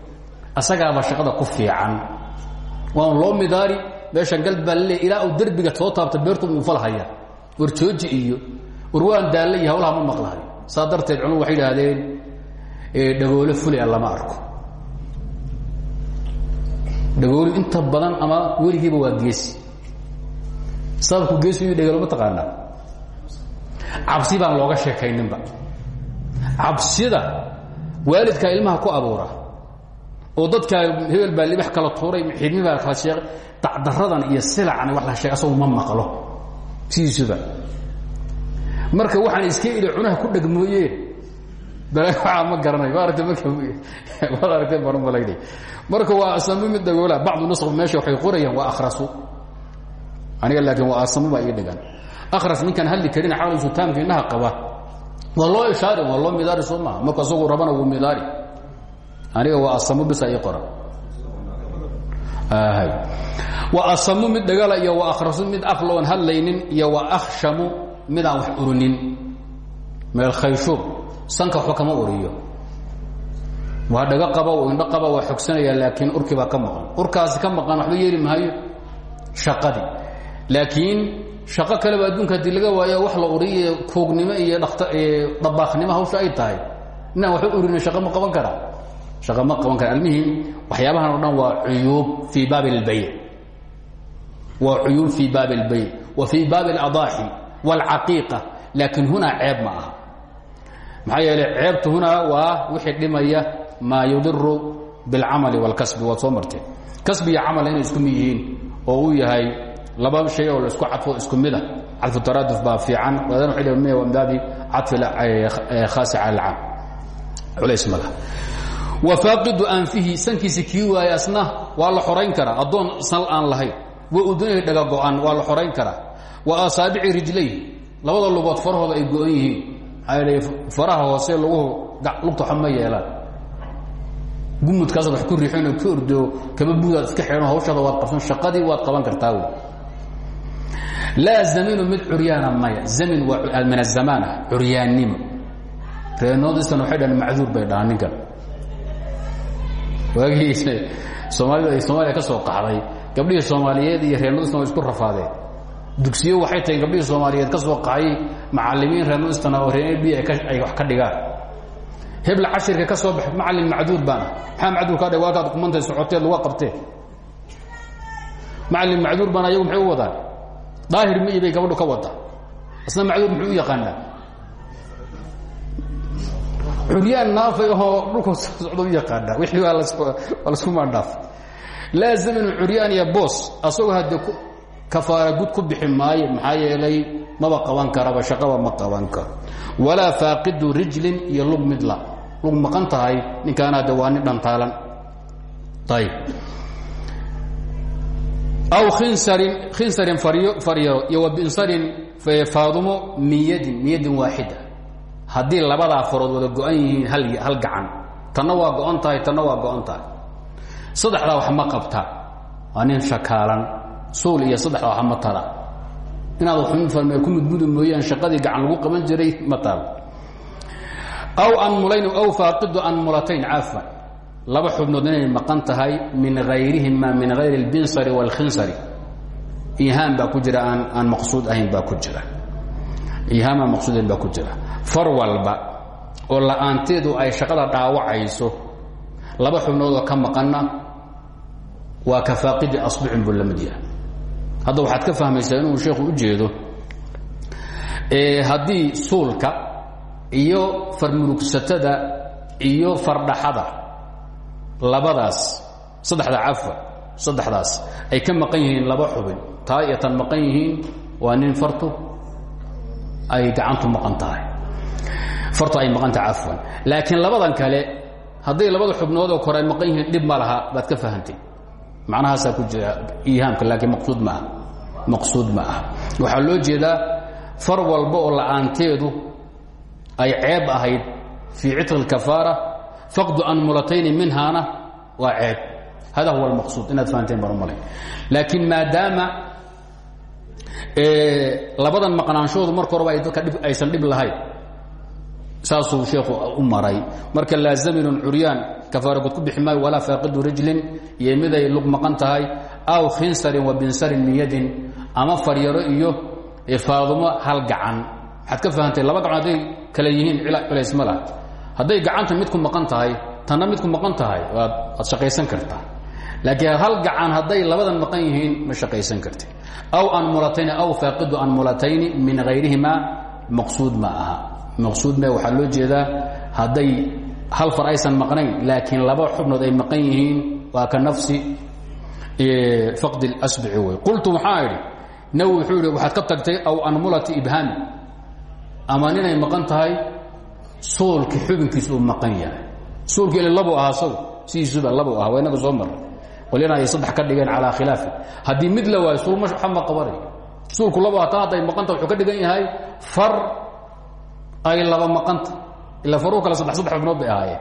asagaaba shaqada ku fiican. Waa un loo midaari meeshan gal baa laleeya ilaa uu derbiga soo taabta beertu muufalhaya war jooji iyo war waan daalla iyo hawlaha ma maqlahayo saa darteed culum waxay idhaahdeen dhagoolo fuli a lama arko. Dhagoolu inta badan ama weligiiba waa geesi. Sababku geesi iyo dhagoolo ma taqaanaa cabsi baan looga sheekayninba cabsida waalidkaa ilmaha ku abuura oo dadkaa hebel baa libax kala tuuray xidmi baa kala sheeqay dacdaradan iyo silacan wax la sheeg asagu ma maqlo sidiisuba marka waxaan iska ili cunaha ku dhegmooyeen baa ma garanayo ma aragta maad aragtee baan u malaynay marka waa asamo mid dhagoola bacdu nusq meesha waxay qorayaan waa akhrasu. Aniga laakiin waa asamo baa ii dhigan akhras ninkaan hadli karin xaalisu taamka indhaha qaba. Waa loo ishaari waa loo midaari soo maha marku asagu rabana wuu midaari. Aniga waa asamo bisa ii qoran waa asamo mid dhagala iyo waa akhrasu mid afloon hadlaynin iyo waa akhshamu midaan wax urinin meel khayshuur sanka waxba kama uriyo. Waa dhago qaba indho qaba waa xogsanaya laakiin urkii baa ka maqan. Urkaasi ka maqan waxba yeeli maayo shaqadii laakiin shaqo kaleba adduunka haddii laga waayo wax la uriye koognimo iyo dabaaknimo hawsha ay tahay. Inaan waxba urinin shaqa ma qaban kara shaqa ma qaban kara almihim waxyaabahan o dhan waa cuyuub fii baabi اlbayc waa cuyuub fii baabi اlbayc wa fii baabi اladaaxi wاlcaqiiqa laakiin hunaa ceeb ma aha maxaa yeele ceebtu hunaa waa wixii dhimaya maa yudiru biاlcamali wاlkasbi waad soo marteen kasbi iyo camal inay isku mid yihiin oo uu yahay laba shay oo la isku cadfo isku mida cadfu taraaduf baa fiican wadan waay m min baabi cadfi khaasi cala alcaam culays ma laha wafaaqidu anfihi sankiisi kii waaye asna waa la xorayn karaa. Addoon sal aan lahayn. Wa udunayhi dhaga go-an waa la xorayn karaa. Wa asaabici rijlayhi labada lugood farahooda ay go-an yihiin. Maxaa faraha hoose luguhu lugta xoma yeelaan. Gumudkaasad wax ku riixinoo ka ordoo kaba buudaad iska xidhan hawshaada waad qabsan shaqadii waad qaban kartaa wy laa zaminu mid curyaana maya. Zamin waa min azamaan ah curyaannimo. Reenoodistan waxay dhahan macduur bay dhahaan ninkan waagii soomaalida ay soomaaliya ka soo qaxday gabdhihii soomaaliyeed iyo reenoodistan way isku rafaadeen. Dugsiyo waxay tahay gabdhihii soomaaliyeed ka soo qaxay macalimiin reenoodistan oo reen b ay wax ka dhigaan. Hebla cashirka ka soo baxay macalin macduur baana. Maxaa macduur kaa dhig waakaad kumantay socoteed laga qabtee macalin macduur baana ayagu maxay u wadaan daahir miyi bay gabadhu ka wada isna macduur muxuu u yaqaanaa curyaan naafay ahoo dhulka socda u yaqaanaa. Wixii waa lasku maandhaaf. Laa zaminu curyaan iyo boos asagoo haddee kafaara gud ku bixi maayo maxaa yeelay maba qaban karaba shaqaba ma qaban karo. Walaa faaqidu rijlin iyo lug midla lug maqan tahay ninkaana de waa nin dhantaalan. Ayb aw khinsarin khinsarin faryaro iyo wa binsarin faadumo min yadin min yadin waaxida haddii labadaa farood wada go-an yihiin hal gacan tanna waa go-on waa go-on wax ma qabta. Waa shakaalan suul iyo saddexdaa wax ma tara. Inaad farmee ku mudmudi mooyaan shaqadii gacan lagu qaban jiray ma taal aw anmulayn aw faaqidu anmulatayn cafwan laba xubnood inay maqan tahay min hayrihima min hayri اlbinsari wاlkhinsari ihaam baa ku jira aan maqsuud ahayn baa ku jira ihaam aan maqsuudahayn baa ku jira. Far walba oo la'aanteedu ay shaqada dhaawacayso laba xubnoodoo ka maqanna waa ka faaqidi asbicin buu la mid yahay. Hadda waxaad ka fahmaysaa inuu sheekhu u jeedo haddii suulka iyo farmurugsatada iyo fardhaxada labadaas saddexda cafwa saddexdaas ay ka maqan yihiin laba xubin taa iyo tan maqan yihiin waa nin fartu ay gacantu maqan tahay. Fartu ay maqan tahay cafwan. Laakiin labadan kale hadday labada xubnoodoo kore maqan yihiin dhib ma baad ka fahantay macnahaasaa ku jira ihaamka laakiin maqsuud ma aha. Maqsuud ma aha. Loo jeedaa far walba oo la'aanteedu ay ceeb ahayd fii citqi اlkafaara faqdu anmulatayni minhaana waa ceeb. Hada huwa almaqsuud inaad fahanteen baan u malay laakiin labadan maqnaanshoodu marka horeba ay aysan dhib lahayn. Saasuu sheekhu u maray. Marka laa zaminun curyaan kafaara gud ku bixi maayo walaa faaqidu rijlin iyo miday lug maqan tahay aw khinsarin wa binsarin min yadin ama faryaro iyo faadumo hal gacan. Waxaad ka fahantay laba gacan hadday kale yihiin culays ma laha. Hadday gacanta mid ku maqan tahay tanna mid ku maqan tahay waad shaqaysan kartaa laakiin hal gacan hadday labadan maqan yihiin ma shaqaysan karti aw anmulatayni aw faaqidu anmulatayni min hayrihima maqsuud ma aha. Maqsuud me waxaa loo jeedaa hadday hal far aysan maqnayn laakiin laba xubnood ay maqan yihiin waa ka nafsi faqd اlasbici wey qultu waxaa idhi nawi wuxuu yidhi waxaad ka tagtay aw anmulati ibhaami ama ninay maqan tahay suulki xubinkiis uu maqan yahay. Suulki il labu ahaa sagu sidiisuba labu aha waa inaga soo mara qolyana ay saddex ka dhigeen calaa khilaafi. Haddii mid la waayo suul ma qabanay suulku labu aha ta hadday maqanta wuxuu ka dhigan yahay far ay laba maqanta. Ila faruu kale saddex saddex xubnood bay ahaayeen.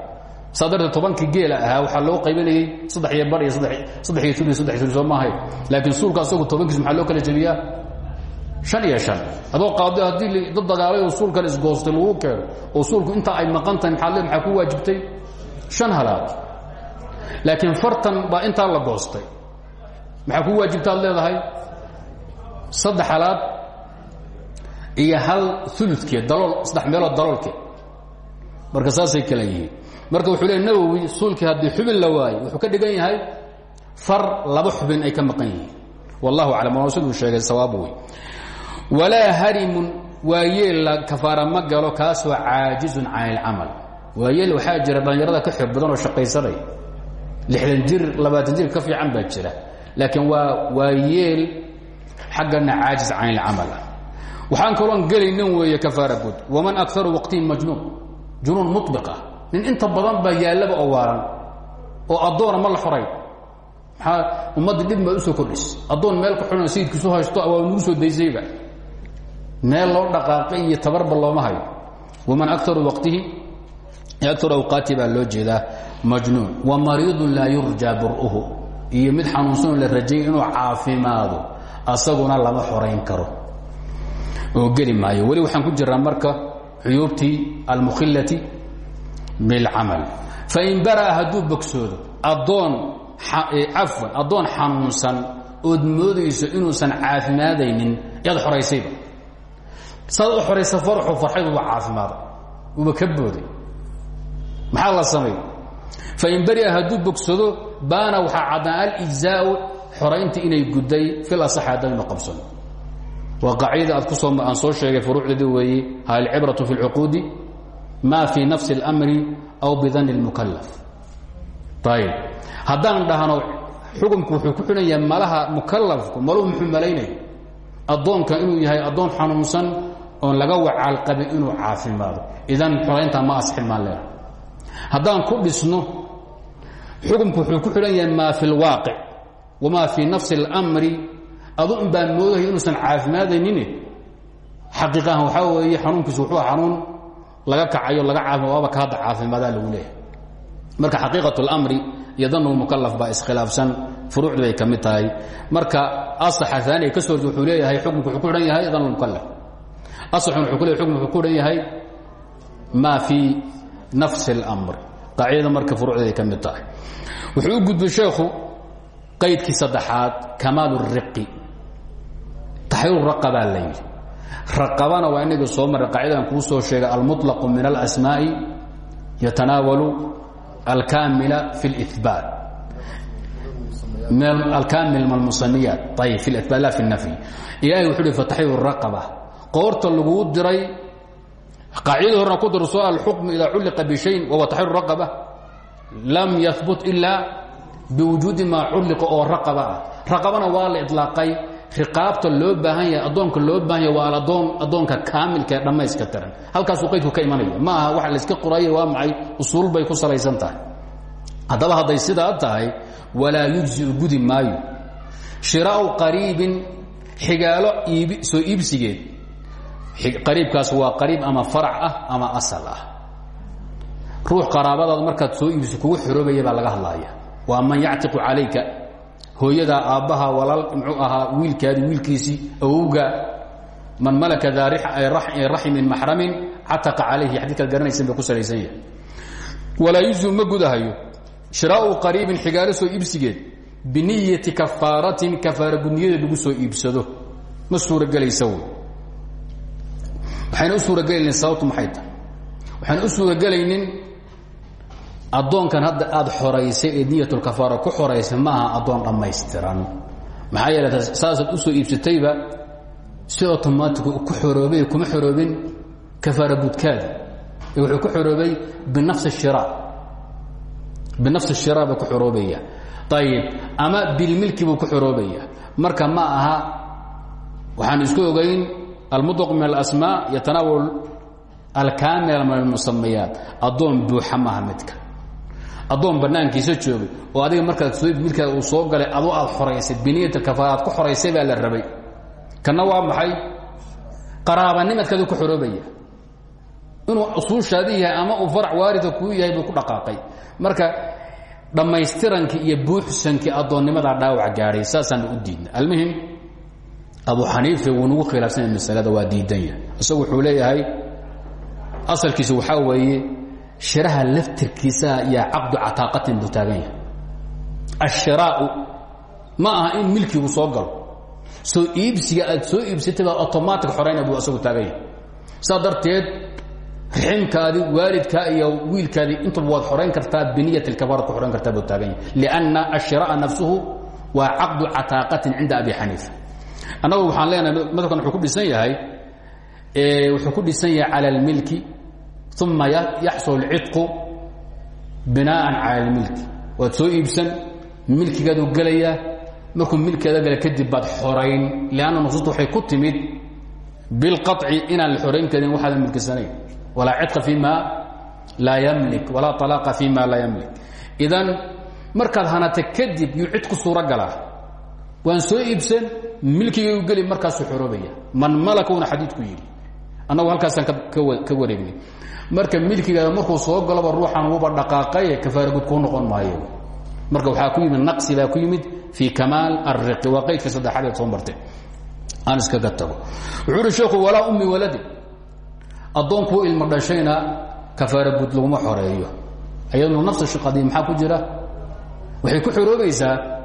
Saa darteed tobankii geela ahaa waxaa loo qaybinayey saddex iyo bar iyo saddex iyo tuli saddex tuli soo maahay laakiin suulka asagu tobankiis maxaa loo kala jebiyaa? Shan iyo shan. Adoo qaado haddii dad dagaalay oo suulkan isgoostay lagu keeno oo suulku intaa ay maqan tahay maxaa le maxaa ku waajibtay? Shan halaad laakiin fartan baa intaa la goostay. Maxaa ku waajibtaad leedahay? Saddex halaad iyo hal uludkeed dalool saddex meelood daloolkeed. Marka saasay kala yihiin. Marka wuxuu le nawowi suulkii haddii xubin la waayo wuxuu ka dhigan yahay far laba xubin ay ka maqan yihiin. Wallahu aclam waa siduu sheegay sawaab wey walaa harimun waayeel la kafaara ma galo kaasoo caajizun can ilcamal waayeel waxaa jira dhallinyarada ka xoog badan oo shaqaysanaya lixdan jir labaatan jir ka fiican baa jira. Laakiin waa waayeel xaggana caajiz can ilcamal ah. Waxaan kaloon gelaynin weeye kafaara gud waman akaru waqtihi majnuun. Junuun mubiq ah nin inta badan baa yaallaba oo waaran. Oo addoona ma la xoray maxaa ummadda dhib baad u soo kordhis. Addoon meel ku xidhan sayidkiisu haysto waa nagu soo daysayba. Meel loo dhaqaaqay iyo tabarba looma hayo. Waman akaru waqtihi akaru awqaati baa loo jeedaa majnuun. Wa mariidun laa yurjaa bur'uhu. Iyo mid xanuunsanoo la rajay inuu caafimaado asaguna lama xorayn karo. Oo geli maayo. Weli waxaan ku jiraa marka xuyuubtii almukhilati bilcamal. Fain bara'a hadduu bogsoodo addoon cafwan addoon xanuunsan ood moodayso inuusan caafimaadaynin yaad xoraysayba saad u xoraysa farxu farxayd uba caafimaada uba ka maxaa la samay fain bari'a hadduu bogsado baana waxaa caddaan alijzaau xoraynta inay gudday fil asaxi haddaynu qabsano waa qaacida aad kusoo aan soo sheegay furuucdeedii weeye halcibratu fi اlcuquudi ma fii nafsi اlmri aw bidanni اlmukalaf ayib haddaan dhahno xukumku wuxuu ku xidhan yahay malaha mukalafku maluhu muxuu malaynaya addoonka inuu yahay addoon xanuunsan oon laga wacaalqabin inuu caafimaado idan xorayntaa ma asxin maan leeha haddaan ku dhisno xukumku wuxuu ku xidhan yahay maa fi lwaaqic wamaa fii nafsi اlmri adun baa moodahay inuusan caafimaadaynin xaqiiqahan waxaa weeye xanuunkiisu wuxuu xanuun laga kacayo laga caafima waaba ka hadda caafimaadaa lagu leehay marka xaqiiqat اlamri iyo dan mukalaf baa iskhilaafsan furuucdi bay ka mid tahay. Marka asaxa aaniga ka soo wuxuu wuxuu ku xidhan yahay dan mukalaf asaxun wuxuu ku wuxuu ku xidhan yahay maa fii nafsi اlamr qaacidada marka furuucdeeday ka mid tahay wuxuu u gudbay sheekhu qaydkii saddexaad kamaal الriqi taxriiru raqabaa la yidhi raqabana waa inagii soo marray qaacidadan kuu soo sheegay almuطlaqu min alasmaaءi yatanaawalu alkaamila fi اlإثbaat alkaamil min almusamiyaat ayb fi اlإثbaat la fi الnafyi ilahay wuxuu uhi fataxriiru raqaba qoorta laguu diray qaacidadii horena ku darso alxukmu idaa culliqa bishayin wahuwa taxriiru raqaba. Lam yahbut ilaa biwujuudi maa culliqa oo raqaba ah. Raqabana waa la iطlaaqay riqaabta loo baahan yahay addoonka loo baahan yahay waa adoon addoonka kaamilka ee dhammayska tiran halkaasuu qaydku ka imanaya. Ma aha waxa layska qoraya waa maxay? Usuul bay ku salaysan tahay. Haddaba hadday sidaa tahay walaa yujziu gudi maayo. Shiraau qariibin xigaalo iibi soo iibsigeed qariibkaas waa qariib ama farac ah ama asal ah. Ruux qaraabadaada markaad soo iibso kugu xoroobaya baa laga hadlaya waa man yactiqu calayka. Hooyadaa aabbaha walaal muxuu ahaa wiilkaadii wiilkiisii awowga. Man malaka daa raximin maxramin cataqa calayhi xadiidkaad garanaysan bay ku salaysan yahay walaa yujziu ma gudahayo. Shiraau qariibin xigaalo soo iibsigeed biniyati kafaaratin kafaara gudniyadeed lagu soo iibsado. Ma suuragelaysa wey waxayna u suuragelaynin sababtu maxay tahay? Waxaan u suuragelaynin addoonkan hadda aad xoraysay ee niyatulkafaara ku xoraysay ma aha addoon dhammaystiran. Maxaa yeele saasaad u soo iibsatayba si automatic ku xoroobay kuma xoroobin kafaara gudkaada ee wuxuu ku xoroobay binafsi shiraa binafsi shira buu ku xoroobaya. Ayib ama bilmilki buu ku xoroobaya. Marka ma aha waxaan isku ogayn almuطlq min alasmaa yatanaawal alkaamila min almusamayaat addoon buuxa maaha midka addoon banaankiisa joogay oo adiga markaad milkaa uu soo galay adoo aad xoraysay biniyat alkafaara aad ku xoraysay baa la rabay kana waa maxay qaraabanimadkaadu ku xoroobaya inuu usuushaadi yahay ama uu farac waarida kuu yahay ku dhaqaaqay marka dhammaystirankii iyo buuxsankii addoonnimadaa dhaawac gaadhay saasaana u diidna almuhim abu xaniife wuu nagu khilaafsanya masalada waa diidan yahay. Isagu wuxuu leeyahay asalkiisa waxaa weeye shiraha laftirkiisa yaa caqdu cataaqatin buu taagan yahay. Ashiraau ma aha in milkigu soo galo. Soo iibsiga aad soo iibsatay baa automatic xorayna buu isagu taagan yahay. Saa darteed riximkaadii waalidkaa iyo wiilkaadii intuba waad xorayn kartaa biniyat اlkabaarad ku xorayn kartaa buu taagan yahay. Lianna ashira'a nafsuhu waa caqdu cataaqatin cinda abi xaniifa annagu waxaan leenahay madhabkan wuxuu ku dhisan yahay wuxuu ku dhisan yahay cala اlmilki uma yaxsul cidqu binaan cala اlmilki waad soo iibsan milkigaaduu gelayaa markuu milkeeda gala kadib baad xorayn lanna nusuusta waxay ku timid bilqaطci inaan la xorayn karin waxaadan milkisanayn walaa cidqa fi ma laa ymlik walaa طalaaqa fi ma laa ymlik idan markaad hanata kadib yuu cid ku suuro galaa waan soo iibsan milkigay geli markaasuu xoroobaya. Man malakuna xadiidku yidhi. Annagu halkaasaan ka wareegnay. Marka milkigaada markuu soo galoba ruuxan wuba dhaqaaqaye kafaaragud kuu noqon maayo. Marka waxaa ku yimid naqsi baa ku yimid fii kamaal ariqi waa qaydka saddexaad eed soo martay. Aan iskaga tago. Wuxuu uhi sheekhu walaa ummi waladi addoonkuu ilmo dhashayna kafaaragud laguma xoreeyo. Ayadnu nafsa shaqadii maxaa ku jira? Waxay ku xoroobaysaa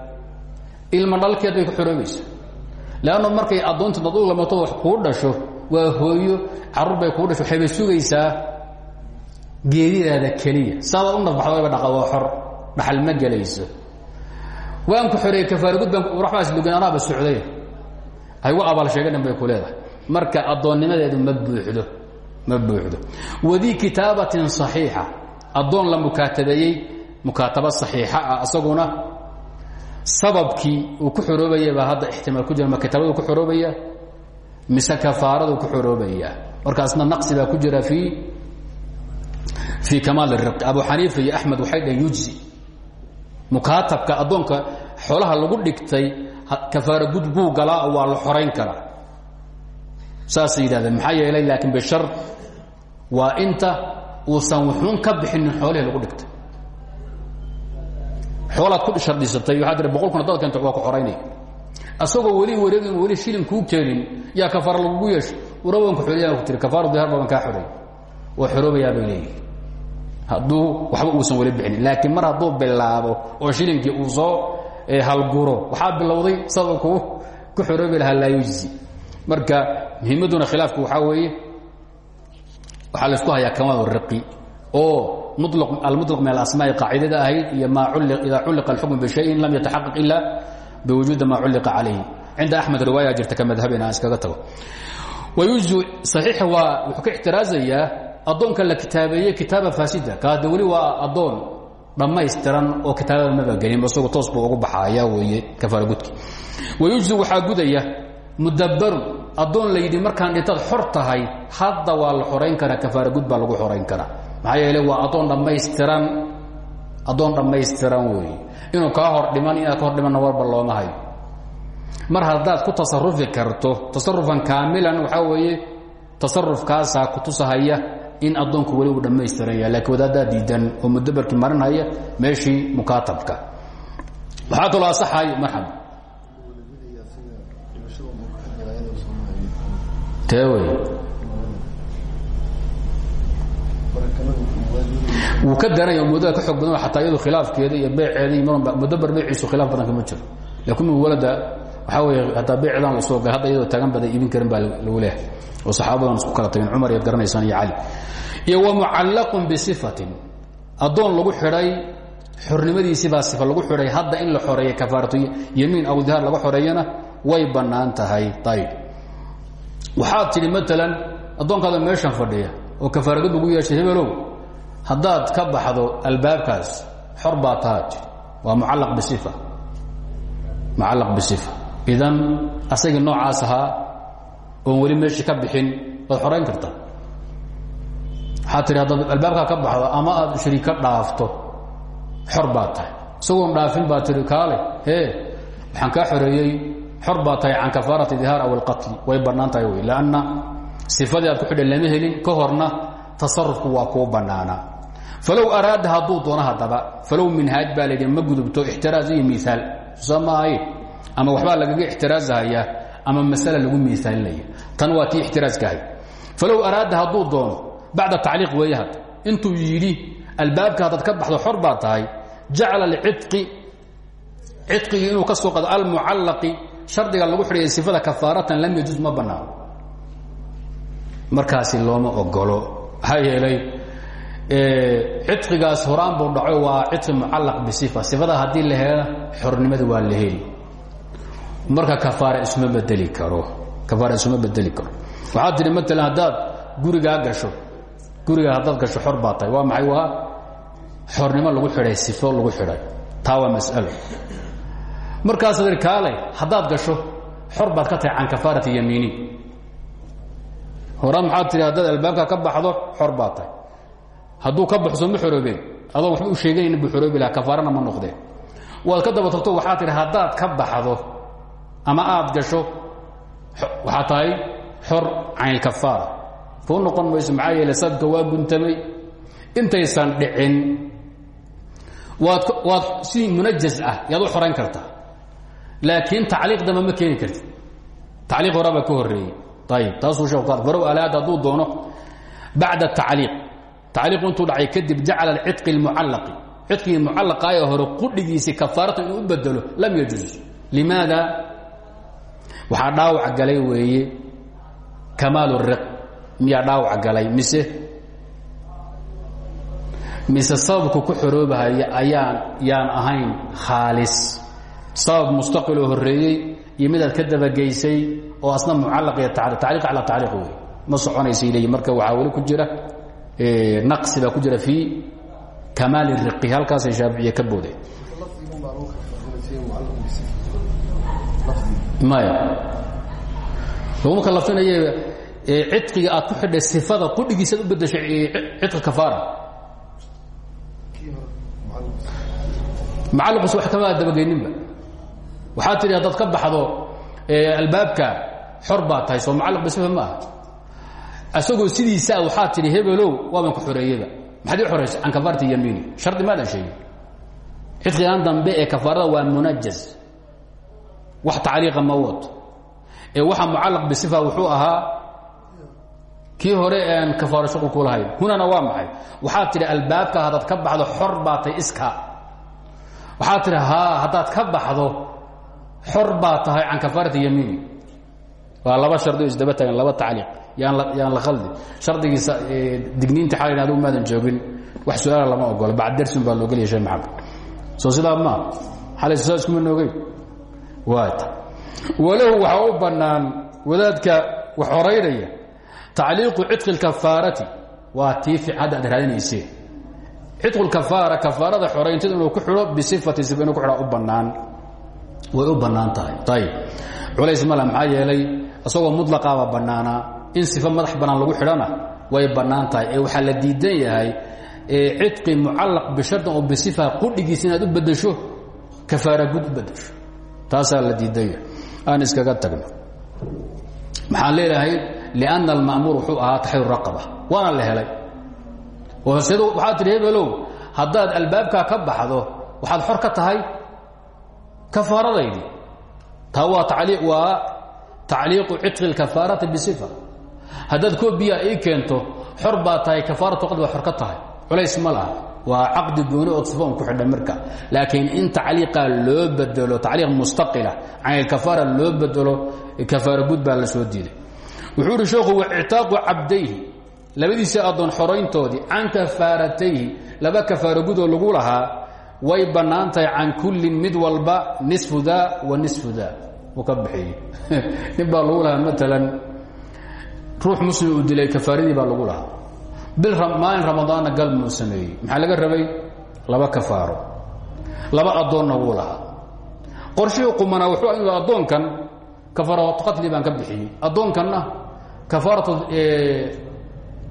ilma dhalkeed bay ku xoroobaysaa leanno markay addoonta dad u lamato wax kuu dhasho waa hooyo carruur bay kuu dhasho waxayba sugaysaa geedidaada keliya. Saadaad u nafbaxdayba dhaqa waa xor dhaxal ma gelayso. Waan ku xoreeyey kafaaragud baan waxbaas lugan anaaba socday. Haygu abaal sheeganan bay ku leedahay. Marka addoonnimadeedu ma buuxdo ma buuxdo. Wadii kitaabatin صaxiixa addoon la mukaatabeeyey mukaataba صaxiixa ah isaguna sababkii uu ku xoroobaya baa hadda ixtimaal ku jira ma kitaabadu ku xoroobaya mise kafaaradu ku xoroobaya markaasna naqsi baa ku jira fii fii kamaal الriqi abu xaniifa iyo axmed waxay dhaheen yujzi. Mukaatabka addoonka xoolaha lagu dhigtay kafaara gud buu galaa waa la xorayn karaa. Saasay yidhahdeen maxaa yeelay laakiin bishar waa inta uusan wuxuun ka bixinin xoolihii lagu dhigtay xoolaad ku shardhisatay waxaa tiri boqol kun hadaad keento waa ku xoraynaya asagoo weli wareegin weli shilin kuu keenin yaa kafaara lagugu yeesho urawanku xooliyaa ku tiri kafaaru dihaar baban kaa xoreey waa xoroobayaa bay leeyihiin hadduu waxba uusan weli bixinin laakiin mar hadduu bilaabo oo shilinkii uu soo halguro waxaa bilowday sada ku ku xoroobi lahaa laa yujzi. Marka muhiimadduna khilaafku waxaa weeye waxaa laysku hayaa kamaal riqi oo almuطlq min alasmaaءi qaacidada ahayd iyo ma ida culliqa اlxukm bishayin lam yataxaqaq ila biwujuudi ma culliqa calayhi cinda axmed riwaaya jirta ka madhabina aan iskaga tago wayujzi صaxiixa waa wuxuu ka ixtiraazayaa addoonka la kitaabeeyey kitaaba faasida kaade weli waa addoon dhammaystiran oo kitaabada maba gelin isagu toos buu ugu baxaaya weeye kafaara gudki wayujzi waxaa gudaya mudabarun addoon la yidhi markaan dhintaad xor tahay hadda waa la xorayn karaa kafaara gud baa lagu xorayn karaa maxaa yeele waa addoon dhammaystiran addoon dhammaystiran weeye inuu kaa hor dhiman inaad ka hor dhimanna warba looma hayo. Mar haddaad ku tasarufi karto tasarufan kaamilan waxaa weeye tasarufkaasaa kutusahaya in addoonku weli uu dhammaystiran yahay laakiin wadaaddaa diidan oo mudabarkii marinhaya meeshii mukaatabka. Waxaa kaloo asaxay marxab tee wey wuu ka daranaya muddada ka xoog badan xataa iyadu khilaafkeeda iyo beeceeda iyo mudabar beeciisu khilaaf badan kama jiro. Laakiin walada waxaa weeye hataa beecdan la soo gal hadda iyadoo tagan badan iibin karin baa lagu leehay oo saxaabadan isku kala tageen cumar iyaad garanaysaan iyo cali iyo wa mucallaqun bisifatin addoon lagu xidhay xornimadiisibaa sifa lagu xidhay hadda in la xoreeya kafaaratu yemiin aw dihaar laga xoreeyana way bannaan tahay. Ayb waxaad tidhi maalan addoonkaada meeshan fadhiya oo kafaaragad lagu yeeshay hebelow haddaad ka baxdo albaabkaas xor baa taha waa mucallaq bisifa. Mucallaq bisifa. Idan asagii noocaas ahaa oon weli meeshii ka bixin waad xorayn kartaa waxaa tihi haddaad albaabkaa ka baxdo ama aad shariika dhaafto xor baa tahay. Isagoon dhaafin baa tihi kaale hee waxaan kaa xoreeyey xor baa tahay can kafaarati dihaar aw alqatli way bannaan tahay wey lanna sifadii aad ku xidhan lama helin ka horna tasarufku waa kuu bannaanaa falow araada hadduu doono haddaba falow minhaaj baa la yidhi ma gudubto ixtiraaz iyo miaal soo maahay ama waxbaa lagaga ixtiraazahayaa ama masala lagu miaalinaya tan waa tii ixtiraaskahay falow araada hadduu doono bacda tacliiq weeye hadda intuu yidhi albaabka haddaad ka baxdo xor baa tahay jacala alcidqi cidqigii inuu ka soo qado almucallaqi shardiga lagu xidhaya sifada kafaaratan lam yajuuz ma bannaano markaasi looma ogolo maxaa yeelay cidqigaas horaan buu dhaco waa cidqi mucallaq bisifa. Sifada haddii la hela xornimada waa la heli. Marka kafaara isma bedeli karo. Kafaara isma bedeli karo. Waxaad tidhi maalan haddaad gurigaa gasho gurigaa haddaad gasho xor baa tahay. Waa maxay? Waa xornimo lagu xidhay sifo lagu xidhay. Taa waa mas'alo. Markaasaad idhi kaale haddaad gasho xor baad ka tahay can kafaarati yamiini horaan maxaad tidhi haddaad albaabka ka baxdo xor baa tahay. Hadduu ka baxso ma xoroobeen. Adoon waxba u sheeganaynin buu xoroobi lahaa kafaarana ma noqdeen. Waad ka daba tagto waxaad tidhi haddaad ka baxdo ama aad gasho waxaa tahay xor canilkafaara kuu noqon mayso maxaa yeele sadka waa guntamay intaysan dhicin. Waad waad si munajas ah yaad u xorayn kartaa. Laakiin tacliiq damba ma keeni kartid. Tacliiq horaa ka horreeyey ayib taasuu sheeku ka farow alaad hadduu doono bacda tacliiq. Tacliiqu intuu dhacay kadib jacala alcidqi اlmucallaqi cidqigii mucallaqaayo hore qudhigiisii kafaarata inuu u bedelo lam yajuuz limaada? Waxaa dhaawac galay weeye. Kamaal riq. Miyaa dhaawac galay? Mise? Mise sababku ku xoroobahaya ayaan yaan ahayn khaalis sabab mustaqiloo horreeyey iyo midaad ka dabageysay oo asna mucallaq iyo tacliiq calaa tacliiq wey ma soconaysay leeyiin marka waxaa weli ku jira naqsi baa ku jira fii kamaali riqi halkaasay shaaficiye ka boodeen. Maya. Laguma kalafinaye cidqiga aad ku xidhay sifada qudhigiisaad u bedeshay cidqi kafaara. Macalliqus wax kama dabageyninba waxaad tidhi haddaad ka baxdo albaabka xor baa tahay soo mucalliq bisifa ma aha asagoo sidiisa ah waxaad tidhi hebelow waaban ku xoreeyeyba maxaad ii xoraysay can kafaarati yamiini shardi maadan sheegin. Cidqigan dambe ee kafaarada waa munajaz wax tacliiqa ma wato ee waxa mucallaq bisifa wuxuu ahaa kii hore aan kafaaro shaqu ku lahayn. Hunana waa maxay? Waxaad tidhi albaabka haddaad ka baxdo xor baa tahay iska. Waxaad tidhi haa haddaad ka baxdo xor baa tahay can kafaarati yamiini. Waa laba shardi oo isdaba taagan laba tacliiq. Yaan yaan la khaldi shardigiisa digniinta xalin adigu maadan joogin wax su'aala lama ogolo bacd dersin baa loogelaya sheekh maxamed. Soo sidaa maa xalay saa iskuma noogey waata walahu waxaa u bannaan wadaadka wax horaynaya tacliiqu cidqi اlkafaarati waa tii fiic hadda ad raadinayseen cidqu lkafaara kafaarada xorayntada inuu ku xidho bisifati sifa inuu ku xidha u bannaan way u bannaan tahay. Ayb culays male maxaa yeelay isagoo mudlaqaaba bannaanaa in sifo madax bannaan lagu xidhana way bannaan tahay. Ee waxaa la diidan yahay cidqi mucallaq bishardin oo bisifa qudhigiisa inaad u bedasho kafaara gud u bedasho taasaa la diidan yahay. Aan iskaga tagno. Maxaan leedahay lianna alma'muur wuxuu ahaa taxriiru raqaba. Waana la helay. Oo hooseed waxaad tihi hebelow haddaad albaabkaa ka baxdo waxaad xor ka tahay kafaaradaydii. Taa waa waa tacliiqu cidqi اlkafaarati bisifa. Haddaad koo biyaha ii keento xor baa tahay kafaaratu qad waa xor ka tahay. Culays ma laha. Waa caqdi gooni oo sifa un ku xidha marka. Laakiin in tacliiqaa loo bedelo tacliiq mustaqila can ilkafaara loo bedelo kafaara guud baa la soo diiday. Wuxuu ihi sheekhu waictaaqu cabdayhi. Labadiisii addoon xorayntoodii can kafaaratayhi laba kafaara gudoo lagu lahaa way bannaan tahay can kullin mid walba nisfu daa wa nisfu daa. Uu ka bixiyey. <laughs> Nin baa lagu lahaa maalan ruux muslim uu dilay kafaaradii baa lagu lahaa. Bil maalin ramadaanna galmuu sameeyey. Maxaa laga rabay? Laba kafaaro. Laba addoonna wuu lahaa. Qorshihii qumanaa wuxuu inu addoonkan kafaaratu qatli baan ka bixiyey. Addoonkanna kafaaratu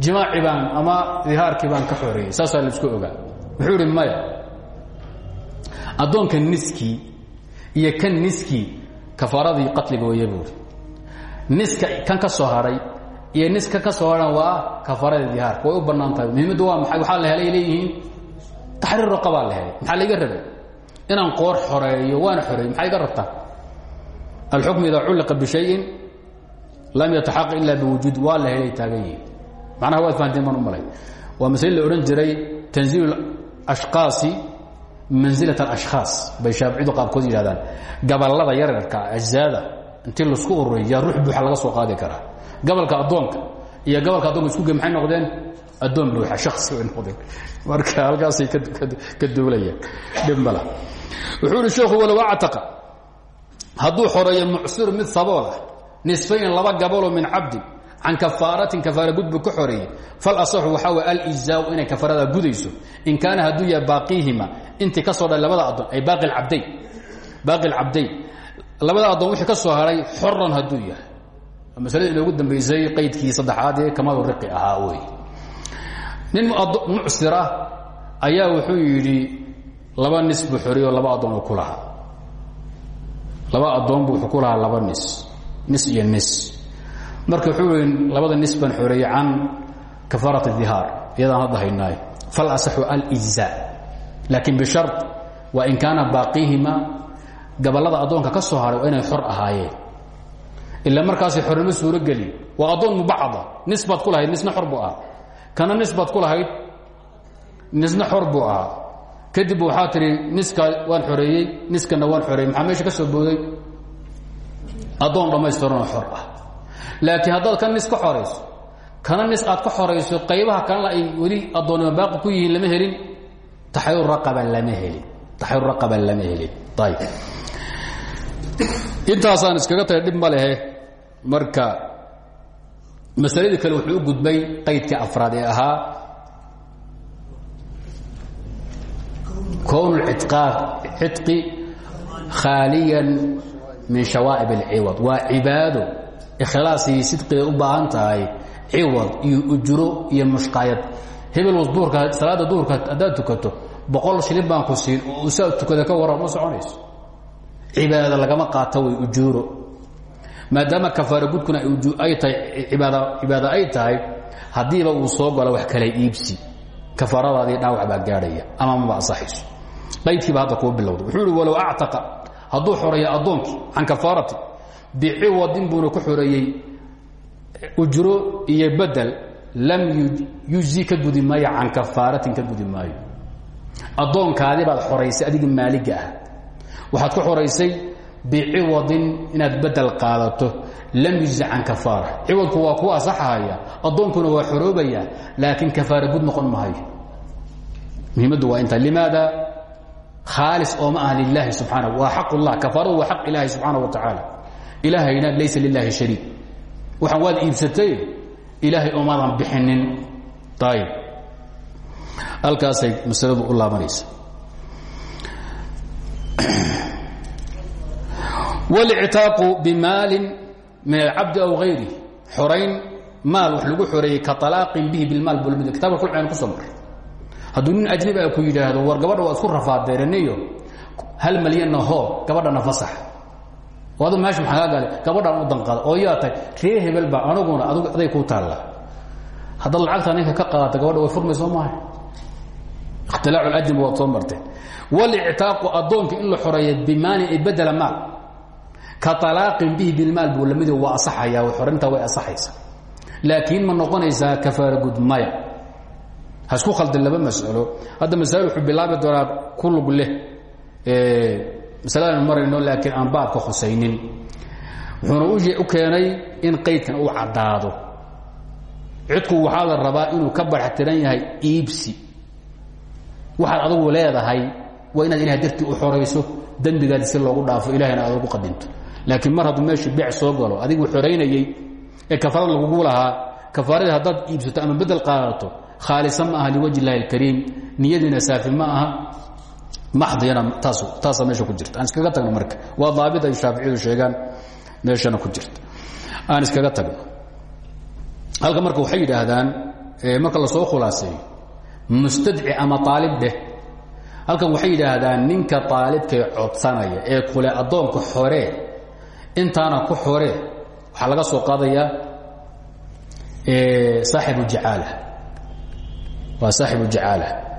jimaaci baan ama dihaarkii baan ka xoreeyey. Saasaa la isku ogaa. Wuxuu idhi maya addoonka niskii iyo kan niskii kafaaradii qatliga weeye buuri niska kan ka soo hadhay iyo niska ka soo hadhan waa kafaaradii dihaarka way u bannaan tahay. Muhiimaddu waa maxay? Waxaa la helay leeyihiin taxriir raqabaa la helay. Maxaa laiga rabay? Inaan qoor xoreeyo waana xoreeyey maxaa iga rabtaa? Alxukm idaa culliqa bishayin lam yataxaqaq ila biwujuud waa la helay taagan yihiin macnaha waad fahanteen baan u malay. Waa masale la odhan jiray tanziil ashqaasi manzilat alashkhaas bay shaaficidu qaabkood yidhahdaan gabalada yaryarka ajzaada intii la isku ururiy yaa ruux buuxa laga soo qaadi karaa. Gabalka addoonka iyo gabalka addoonka isku ge maxay noqdeen? Addoon buuxa shaksi way noqdeen. Marka halkaasay ka duulayaan dhib mala wuxuu ihi sheekhu walow actaqa hadduu xoreeyo mucsiru mid sabool ah nisfayn laba gabaloo min cabdin can kafaaratin kafaara gud buu ka xoreeyey falasaxu waxaa way alijzaau inay kafaarada gudayso. In kaana hadduu yahay baaqiihima intii ka soo dha labada addoon ay baaqi abdayn baaqi alcabdayn labada addoon wixii ka soo haray xoran hadduu yahay. Masalada inoogu dambaysay qaydkii saddexaad ee kamaadu riqi ahaa wey nin mucsira ayaa wuxuu yidhi laba nis buu xoreeyo laba addoon ku lahaa. Laba addoon buu ku lahaa laba nis. Nis iyo nis marka wuxuu i labada nis baan xoreeyey can kafaarat dihaar iyadaan hadda haynaayo falasaxu alijza. Laakiin bishar waa in kaana baaqihima gabalada addoonka ka soo haray waa inay xor ahaayeen. Ila markaasay xornimo suurogeli. Waa addoon mubacada nis baad ku lahayd nisna xor buu ahaa. Kana nis baad ku lahayd nisna xor buu ahaa. Kadib waxaa tihi niska waan xoreeyey niskana waan xoreeyey. Maxaa meesha ka soo booday? Addoon dhammaystiranoo xor ah laakiin haddaad ka nis ka xorayso kana nis aad ka xorayso qaybaha kalena ay weli addoonnimo baaqi ku yihiin lama helin. Taxayur raqaba lama helin. Taxayur raqaba lama helin. Ayib intaasaan iskaga tagay dhib ma lehe. Marka masaladii kale wuxuu u gudbay qaydkii afraad ee ahaa kown cidqi khaaliyan min shawaa'ib اlciwad waa cibaado ikhlaasii sidqiga u baahan tahay ciwad iyo ujuro iyo mushqaayad hebel duurka salaada duurka haddaad tukato boqol shilin baan ku siin oo usaa tukada ka wara ma soconayso. Cibaada lagama qaato way ujuuro maadaama kafaaro gudkuna ay tahay ibaad cibaado ay tahay haddiiba uu soo galo wax kala iibsi. Kafaaradaadii dhaawac baa gaadhaya ama maba asaxayso qaydkiiba hadda kuu bilowda wuxuu ihi walow actaqa hadduu xoreeya addoonkii can biciwadin buuna ku xoreeyey ujro iyo bedel lam yujzi ka gudi maayo can kafaaratin ka gudi maayo. Addoonkaadii baad xoraysay adigii maaliga ah. Waxaad ku xoraysay biciwadin inaad bedel qaadato lam yujzi can kafaara ciwadku waa kuu asaxahaya addoonkuna waa xoroobaya laakiin kafaara gud noqon maayo. Muhiimaddu waa inta limaada khaalis oo ma aha lilaahi subxaana waa xaq ullah kafaaradu waa xaq tacaala ilaahayna laysa lilaahi shariik waxaan waad iibsatay ilaahay oomaadan bixinin ayib halkaasay masaladu u laabanaysa wاlctaaqu bimaalin min alcabdi aw غayri xorayn maal wax lagu xoreeyey ka alaaqin bihi bilmaal bulmid kitabka kulceen ku soo maray hadduu nin ajnabi a ku yidhaahdo war gabadha waa isku rafaadeeraniyo hal malyanna hoo gabadhana fasax adu meesha maxaa gale gabadhaan u danqada oo yaa tahay ree hebel ba aniguna aday kuu taalla. Haddaad lacagta ninka ka qaadata gabadha way furmay soo maaha ikhtilaacu ajnabi waad soo marteen walictaaqu addoonka in la xoreeya bimaani ay bedela maal. Ka alaaqin bihi bilmaal buu lamido waa asaxaya xorintaa way asaxaysa laakiin ma noqonaysaa kafaara gud maya. Ha isku khaldin laba mas'alo hadda masaa'il wuxuu bilaabi doonaa ku lug leh masaladaan marayno laakiin aan baabka khusaynin. Wuxuuna u keenay in qaydkan uu caddaado. Cidku waxaa la rabaa inuu ka barxtiran yahay iibsi. Waxaad adugu leedahay waa inaad ilahay dartii u xorayso dembigaadi si loogu dhaafo ilahayna aad ugu qadinto. Laakiin mar hadduu meeshii beec soo galo adigu xoraynayey ee kafaarada lagugu lahaa kafaaradii haddaad iibsato ama bedel qaadato khaalisa ma aha liwajhi illahi alkariim niyadiina saafi ma aha maxdiyana taas taasaa meesha ku jirta. Aan iskaga tagno marka. Waa daabit ay shaaficiyadu sheegaan meeshana ku jirta. Aan iskaga tagno. Halka marka waxay yidhaahdaan marka la soo khulaaseeyo mustadci ama aalib dheh. Halkan waxay yidhaahdaan ninka aalibkee codsanaya ee kule addoonka xoree intaana ku xoree waxaa laga soo qaadayaa saaxibu jacaala waa saaxibu jacaala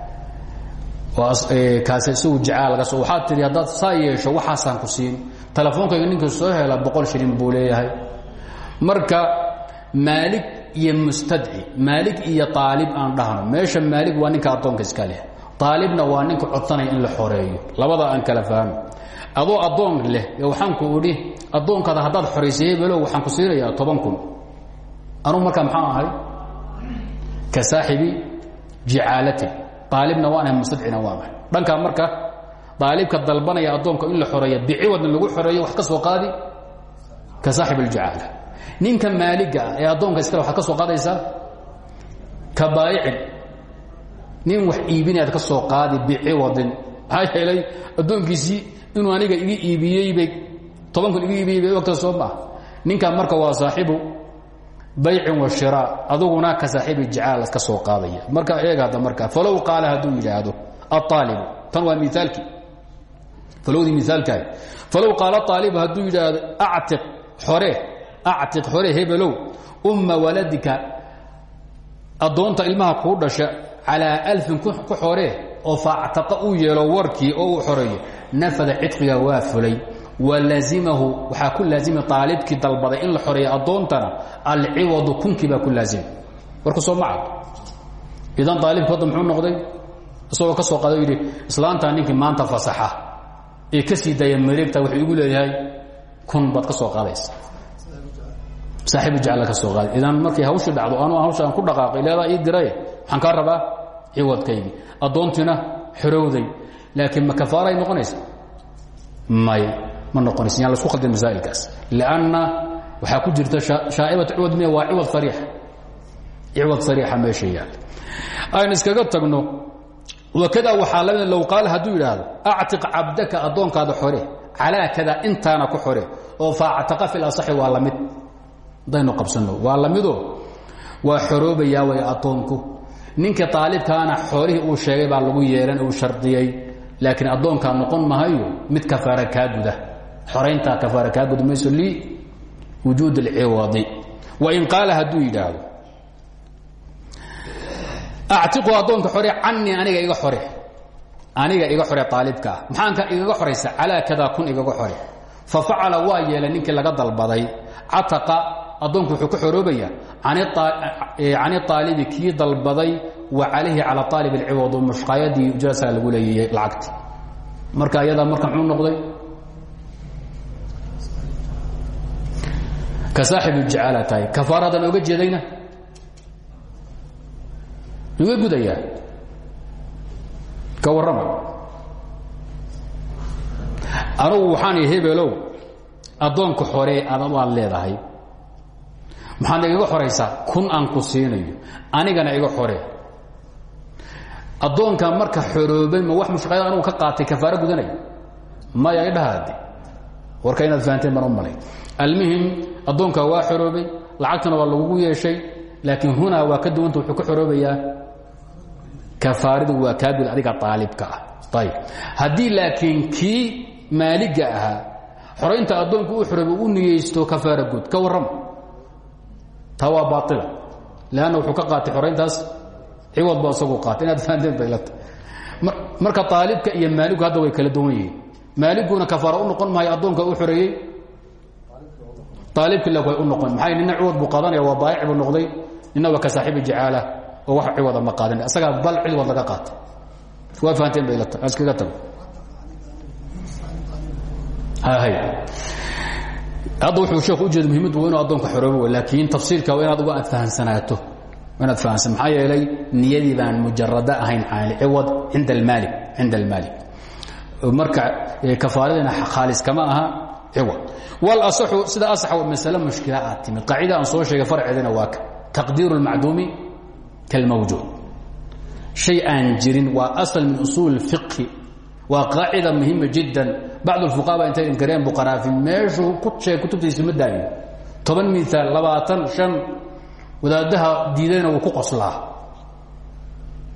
kaas isagu jacaal laga soo waxaad tihi haddaad saa yeesho waxaasaan ku siin. Telefoonkayga ninka soo hela boqol shilin buu marka maalig iyo mustadci maalig iyo aalib aan dhahno. Meesha maalig waa ninka addoonka iska leh. Aalibna waa ninka codsanaya in la xoreeyo. Labada aan kala fahmo. Adoo addoon leh waxaan ku idhi addoonkaada haddaad xoraysay hebelow waxaan ku siinayaa toban kun. Anugu markaa maxaan ahay? Ka saaxibi jicaalati aalibna waan ahay mustadcina waan ahay dhankaa marka aalibka dalbanaya addoonka in la xoreeya biciwadna lagu xoreeyo wax ka soo qaadi ka saaxib aljacaala ninka maaliga ah ee addoonka iskale waxaad ka soo qaadaysaa ka baayicin. Nin wax iibinaad ka soo qaadi biciwadin maxaa yeelay addoonkiisii inuu aniga iga iibiyeybay toban kun iga iibiyey bay ogta soo maa ninkan marka waa saaxibu baycin wa shiraa aduguna ka saaxibi jacaal ka soo qaadaya. Marka eeg hadda marka falow qaala hadduu yidhaahdo aalibu tan waa miaalkii falowdii miaalkaah falow qaala aalibu hadduu yidhaahdo actiq xore actiq xore hebelow umma waladika. Addoonta ilmaha kuu dhasha calaa alfin ku xoree oo faactaqa uu yeelo warkii oo uu xoreeyo nafada cidqiga waa fulay walazimahu waxaa ku laazimay aalibkii dalbaday in la xoreeya addoontana alciwadu kunkii baa ku laazimay warku soo macad. Idan aalibki hadda muxuu noqday? Isagoo ka soo qaada yidhi islaantaa ninkii maanta fasaxa. Ee ka sii daaya mareegta wuxuu igu leeyahay kun baad ka soo qaadaysa. Saaxiibu jacla ka soo qaaday idan markay hawshii dhacdo anuu hawsha aan ku dhaqaaqay leedaa ii diray waxaan kaa rabaa ciwadkaygii. Addoontiina xorowday laakiin ma kafaaray noqonaysa? May ma noqonaysa yaan lasku khaldin masaa'ilkaas. Lianna waxaa ku jirta shaa'ibat ciwad miya waa ciwad sariix. Ciwad sariixa meesha yaal. Aynu iskaga tagno wakada waxaa lamida low qaal hadduu yidhaahdo actiq cabdaka addoonkaada xore calaa kada intaana ku xore oo faactaqa fi lasaxi waa la mid hadaynu qabsanno waa lamido waa xoroobayaa way addoonku. Ninka aalibkaana xoolihii uu sheegay baa lagu yeelan uu shardiyey laakiin addoonkaa noqon mahayo mid kafaara kaa guda xorayntaa kafaara kaa gudi mayso liwujuud alciwadi wain qaala hadduu yidhaahdo actiqu addoonka xore canii aniga iga xore aniga iga xore aalibkaa maxaanka igaga xoraysa? Calaa kadaa kun igaga xore. Fa facala waa yeelay ninkii laga dalbaday. Cataqa addoonku wuxuu ka xoroobaya can aalibi kii dalbaday wa calayhi cala aalib alciwad mushqaayadii ujrasaa lagu leeyay lacagti. Marka ayadaa marka muxuu noqday ka saaxib jacaala tahay kafaaradan oga jeedayna iga gudayaa ka warrama anugu waxaan hebelow addoonka xoree adadu aad leedahay maxaad igaga xoraysaa kun aan ku siinayo anigana iga xore addoonka marka xoroobay ma wax mushqaayad anugu ka qaatay kafaaro gudanaya maya idhahaade warka inaad fahanteen baan u malay almuhim addoonka waa xoroobay lacagtana waa lagugu yeeshay laakiin hunaa waa ka duwanta wuxuu ka xoroobayaa. Kafaaridu waa kaa gud adiga aalibka ah. Ayb haddii laakiin kii maaliga ahaa xoraynta addoonku u xoroobay u niyeysto kafaara gud ka warrama taa waa baaila leanna wuxuu ka qaatay xorayntaas. Ciwad ba isagu qaatay. Inaad fahanteen bay lata marka aalibka iyo maaligu hadda way kala duwan yihiin. Maaliguna kafaara u noqon maayo addoonka u xoreeyey aalibki la way u noqon maxay nina ciwad buu qaadanaya waa baayic buu noqday nina waa ka saaxiibi jacaala oo wax ciwada ma qaadan isagaa bal ciwad laga qaatay waa fahanteen lata iskaga tago hadda wuxuu sheekhu ujeeda muhimmaddu waa inu addoonka xoroobo laakiin tafsiilka waa inaad uga aad fahansanaato inaad fahansan maxaa yeelay niyadii baan mujarado ahayn ciwad cinda almaali cinda almaali marka kafaaradina khaalis kama aha sida asaxa masale mushkila aad timid qaacida aan soo sheegay farceedina waa ka. Taqdiiru اlmacduumi kalmawjuud shay aan jirin waa asal min usuul fiqhi. Waa qaacida muhima jiddan. Bacd اlfuqaha ba intay inkareen buqaraafi meeshuu ku sheeg kutubtiisa ma daayo toban miaal labaatan shan. Wadaadaha diidayna wuu ku qoslaa.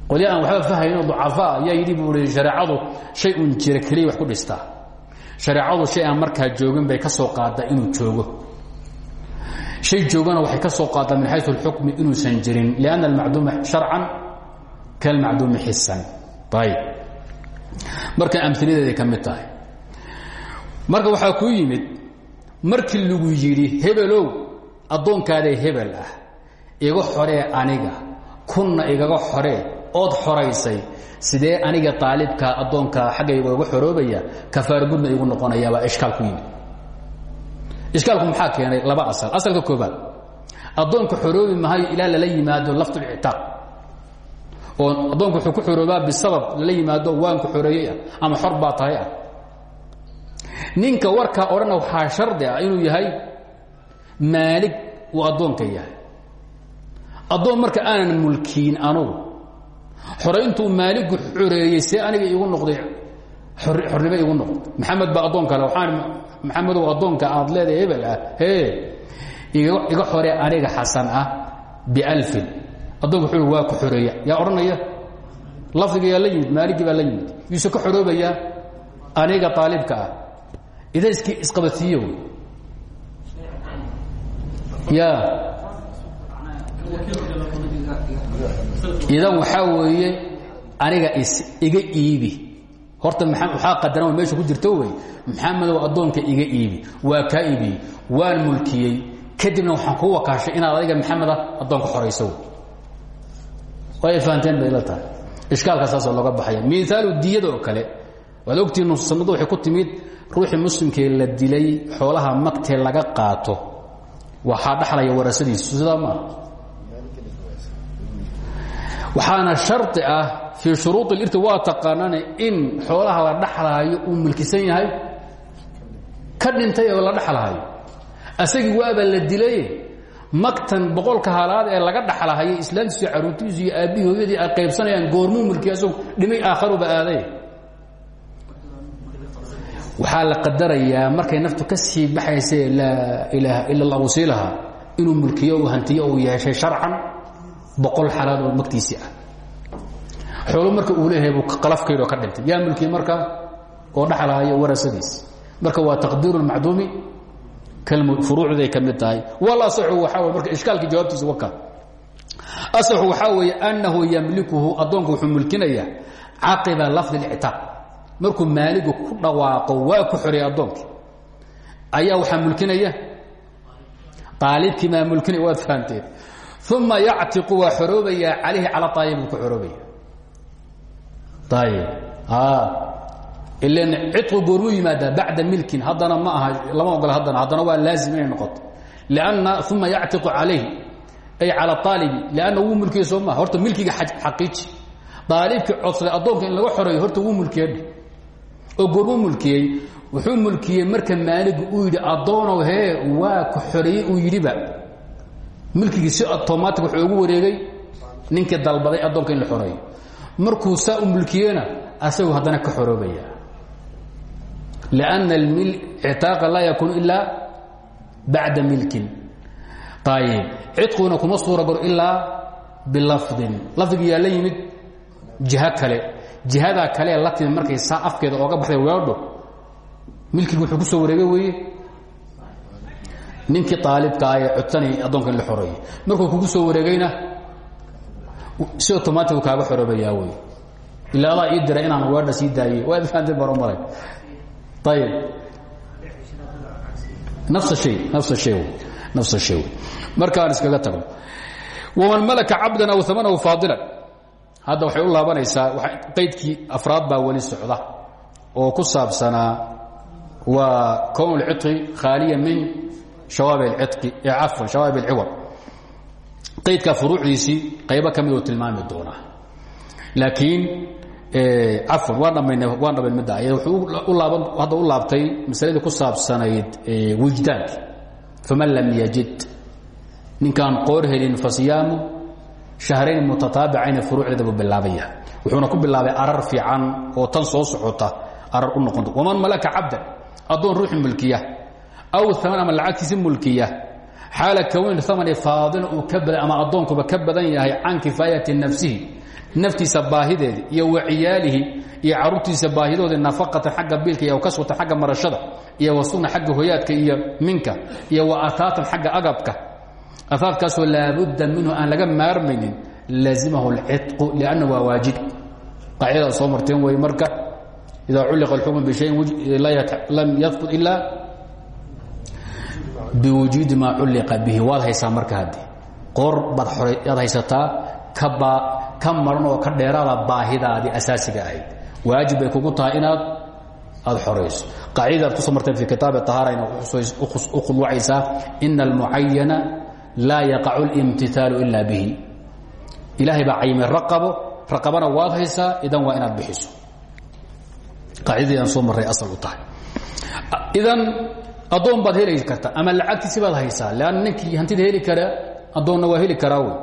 Qolya aan waxba fahayno ducafaa ayaa yidhi buu i shareecadu shay un jira keliya wax ku dhistaa shareecadu shay aan markaa joogin bay ka soo qaadaa inuu joogo. Shay joogana waxay ka soo qaadaa min xayu اlxukmi inuusan jirin lianna almacduuma sharcan kalmacduumi xisan ayb marka amilideeday ka tahay. Marka waxaa kuu yimid markii lagu yidhi hebelow addoonkaadee hebel ah iga aniga kunna igaga xoree ood xoraysay sidee aniga aalibka addoonkaa xaggayga uga xoroobaya kafaargudna igu noqonaya baa ishkaal ku yimid. Ishkaalku maxaa keenay? Laba asal. Asalka koobaad addoonka xoroobi mahayo ilaa lala yimaado laftulictaaq oo addoonku wuxuu ku xoroobaa bisabab lala yimaado waanku xoreeyey ah ama xor baa ah. Ninka warkaa odhana waxaa ah inuu yahay maalig uu addoonka yahay. Addoon marka aanan mulkiin anugu xorayntuu maaligu xoreeyey see aniga igu noqday xornimo igu noqday. Maxamed baa addoon kale waxaan maxamedow addoonka aad leedahay hebel ah. Hee iga xore aniga xasan ah bialfin. Addoonka wuxuu waa ku xoreeya yaa odhanaya? Lafdiga yaa la yimid maaligii baa la yimid. Yuuse ka xoroobayaa aniga aalibka ah. Ida iski isqabadsiiye wy ya idan waxaa weeye aniga is iga iibi. Horta waxaa qadaran meesha ku jirto wey maxamedow addoonka iga iibi waa kaa iibiyey waan mulkiyey. Kadibna waxaan kuu wakaashay inaad adiga maxameda addoonka xorayso way fahanteen bay la tahay. Ishkaalka saasoo looga baxaya. Miaalu diyada oo kale. Waad ogtihiin nususanadu waxay ku timid ruuxii muslimkee la dilay xoolaha magtee laga qaato. Waxaa dhaxlaya warasadiisu sidaa maaha waxaana shardi ah fii shuruud اlirti waa taqaanane in xoolaha la dhaxlaayo uu mulkisan yahay ka dhintay oo la dhaxlahayo asagii waaba la dilay magtan boqolka halaad ee laga dhaxlahayo islaamtiisu iyo caruurtiisu iyo aabbihii ay qaybsanayaan goormuu asagoo dhimay aakharuba aaday waxaa la qadarayaa markay naftu ka sii baxayse laa ilaaha ila اllah uu sii lahaa inuu mulkiyo uu hantiyo uu yeeshay sharcan boqol xalaad oo magtiisii ah. Xoolo marka uu leeyahay buu qalafkaydoo ka dhintay. Yaa mulkiye marka oo dhaxlahayo warasadiis. Marka waa taqdiiru اlmacduumi furuucday ka mid tahay. Walasaxu waxaa wey marka ishkaalkii jawaabtiisa waka. Asaxu waxaa weeye annahu yamlikuhu addoonku wuxuu mulkinayaa caqiba lafdi اlictaaq markuu maaligu ku dhawaaqo waa ku xoreeyey addoonkii ayaa waxaa mulkinaya? Aalibkii maa mulkinaya waad fahamteen uma yactiqu waa xoroobayaa calayhi cala aayib buu ku xoroobaya ayib ilan ciqu goormuu yimaadaa bacda milkin haddana ma aha lama ogola haddana haddana waa laazim inay noqoto. Lanna uma yactiqu calayhi ay cala aalibi lanna wuu mulkiyey soo maa horta milkiga xaqiiji. Aalibkii codsaday addoonka in laga xoreeyo horta wuu mulkiyey. Oo goormuu mulkiyey. Wuxuu mulkiyey marka maaligu uu yidhi addoonow hee waa ku xoreeyey uu yidhiba milkigii si automati wuxuu ugu wareegay ninkii dalbaday addoonka in la xoreeyo markuu saa u mulkiyena asagu haddana ka xoroobaya. lanna ictaaqa laa yakuunu ilaa bacda milkin ayib cidqiguna kuma suura galo ilaa bilafdin lafdigu yaa la yimid jiho kale jihadaa kalee la markay saa afkeeda ooga baxday weedho milkigu wuxuu ku soo wareegay weeye ninkii aalibka ah ee codsanayay addoonka in la xoreeyo markuu kugu soo wareegayna si automatic kaaga xoroobayaa wey ilaa adaa ii diray inaan weedha sii daayey waad fahanteen baro maray. Ayb nafs hay nafs hay nafs shay. Markaan iskaga tagno waman malaka cabdan aw amanahu faadilan. Hadda waxay u laabanaysaa qaydkii afraad baa weli socda. Oo ku saabsanaa waa kown اlciطi khaaliya min hawaab اciwad qaydka furuucdiisii qaybo ka miduu tilmaami doonaa laakiin cafwan waan dhammaynay waan dhammayn midda ayay wuxuu u laaban hadda u laabtay masaladii ku saabsanayd wijdaanka faman lam yajid ninkaan qoor helin fasiyaamu shahrayn mutataabicayna furuucdeeda buu bilaabaya. Wuxuuna ku bilaabay arar fiican oo tan soo socota arar u noqon waman malaka cabdan addoon ruuxi mulkiya aw aman ama lacagtiisi mulkiya xaala kawni amani faadila uu ka badan ama addoonkuba ka badan yahay can kifaayati nafsihi naftiisa baahideedi iyo waciyaalihi iyo caruurtiisa baahidoodii nafaqatan xagga biilka iyo kaswatan xagga marashada iyo wasuna xagga hoyaadka iyo minka iyo wa ataatan xagga agabka afaafkaasoo laabudda minhu aan laga maarmaynin laazimahu اlcidqu lanna waa waajib qaacidada soo marteen wey marka idaa culliqa اlxukm bishayin lam yahbut ila biwujuudi maa culliqa bihi waad haysaa marka haddi qoor baad haysataa ka maran oo ka dheeraada baahidaadii asaasiga ahayd. Waajib bay kugu tahay inaad aad xorayso. Qaacidadaad ku soo marteen fi kitaab طahaarana u khudwacaysaa ina almucayana laa yaqacu اlimtihaalu ila bihi. Ilaahay baa cayimay raqabo raqabana waad haysaa idan waa inaad bixiso. Qaacidadii aan soo marray asal u tahay. Idan addoon baad heli karta ama lacagtiisi baad haysaa lanna ninkii hantida heli kara addoonna waa heli karaa wey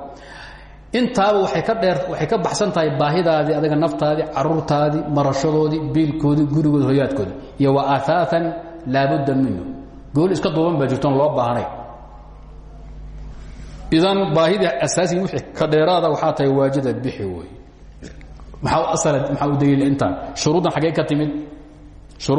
intaaba waay ka dheer waxay ka baxsan tahay baahidaadii adiga naftaadii caruurtaadii marashadoodii biilkoodii gurigoodi hoyaadkoodi iyo wa aaaan laabudda minhu. Gool iska duuban baa jirtoon loo baahnay. Idan baahidii asaasigi wixii ka dheeraada waxaa tahay waajida bixi wey maxaa asala maxaa u daliila intaan? Shuruuddan xaggee ka timid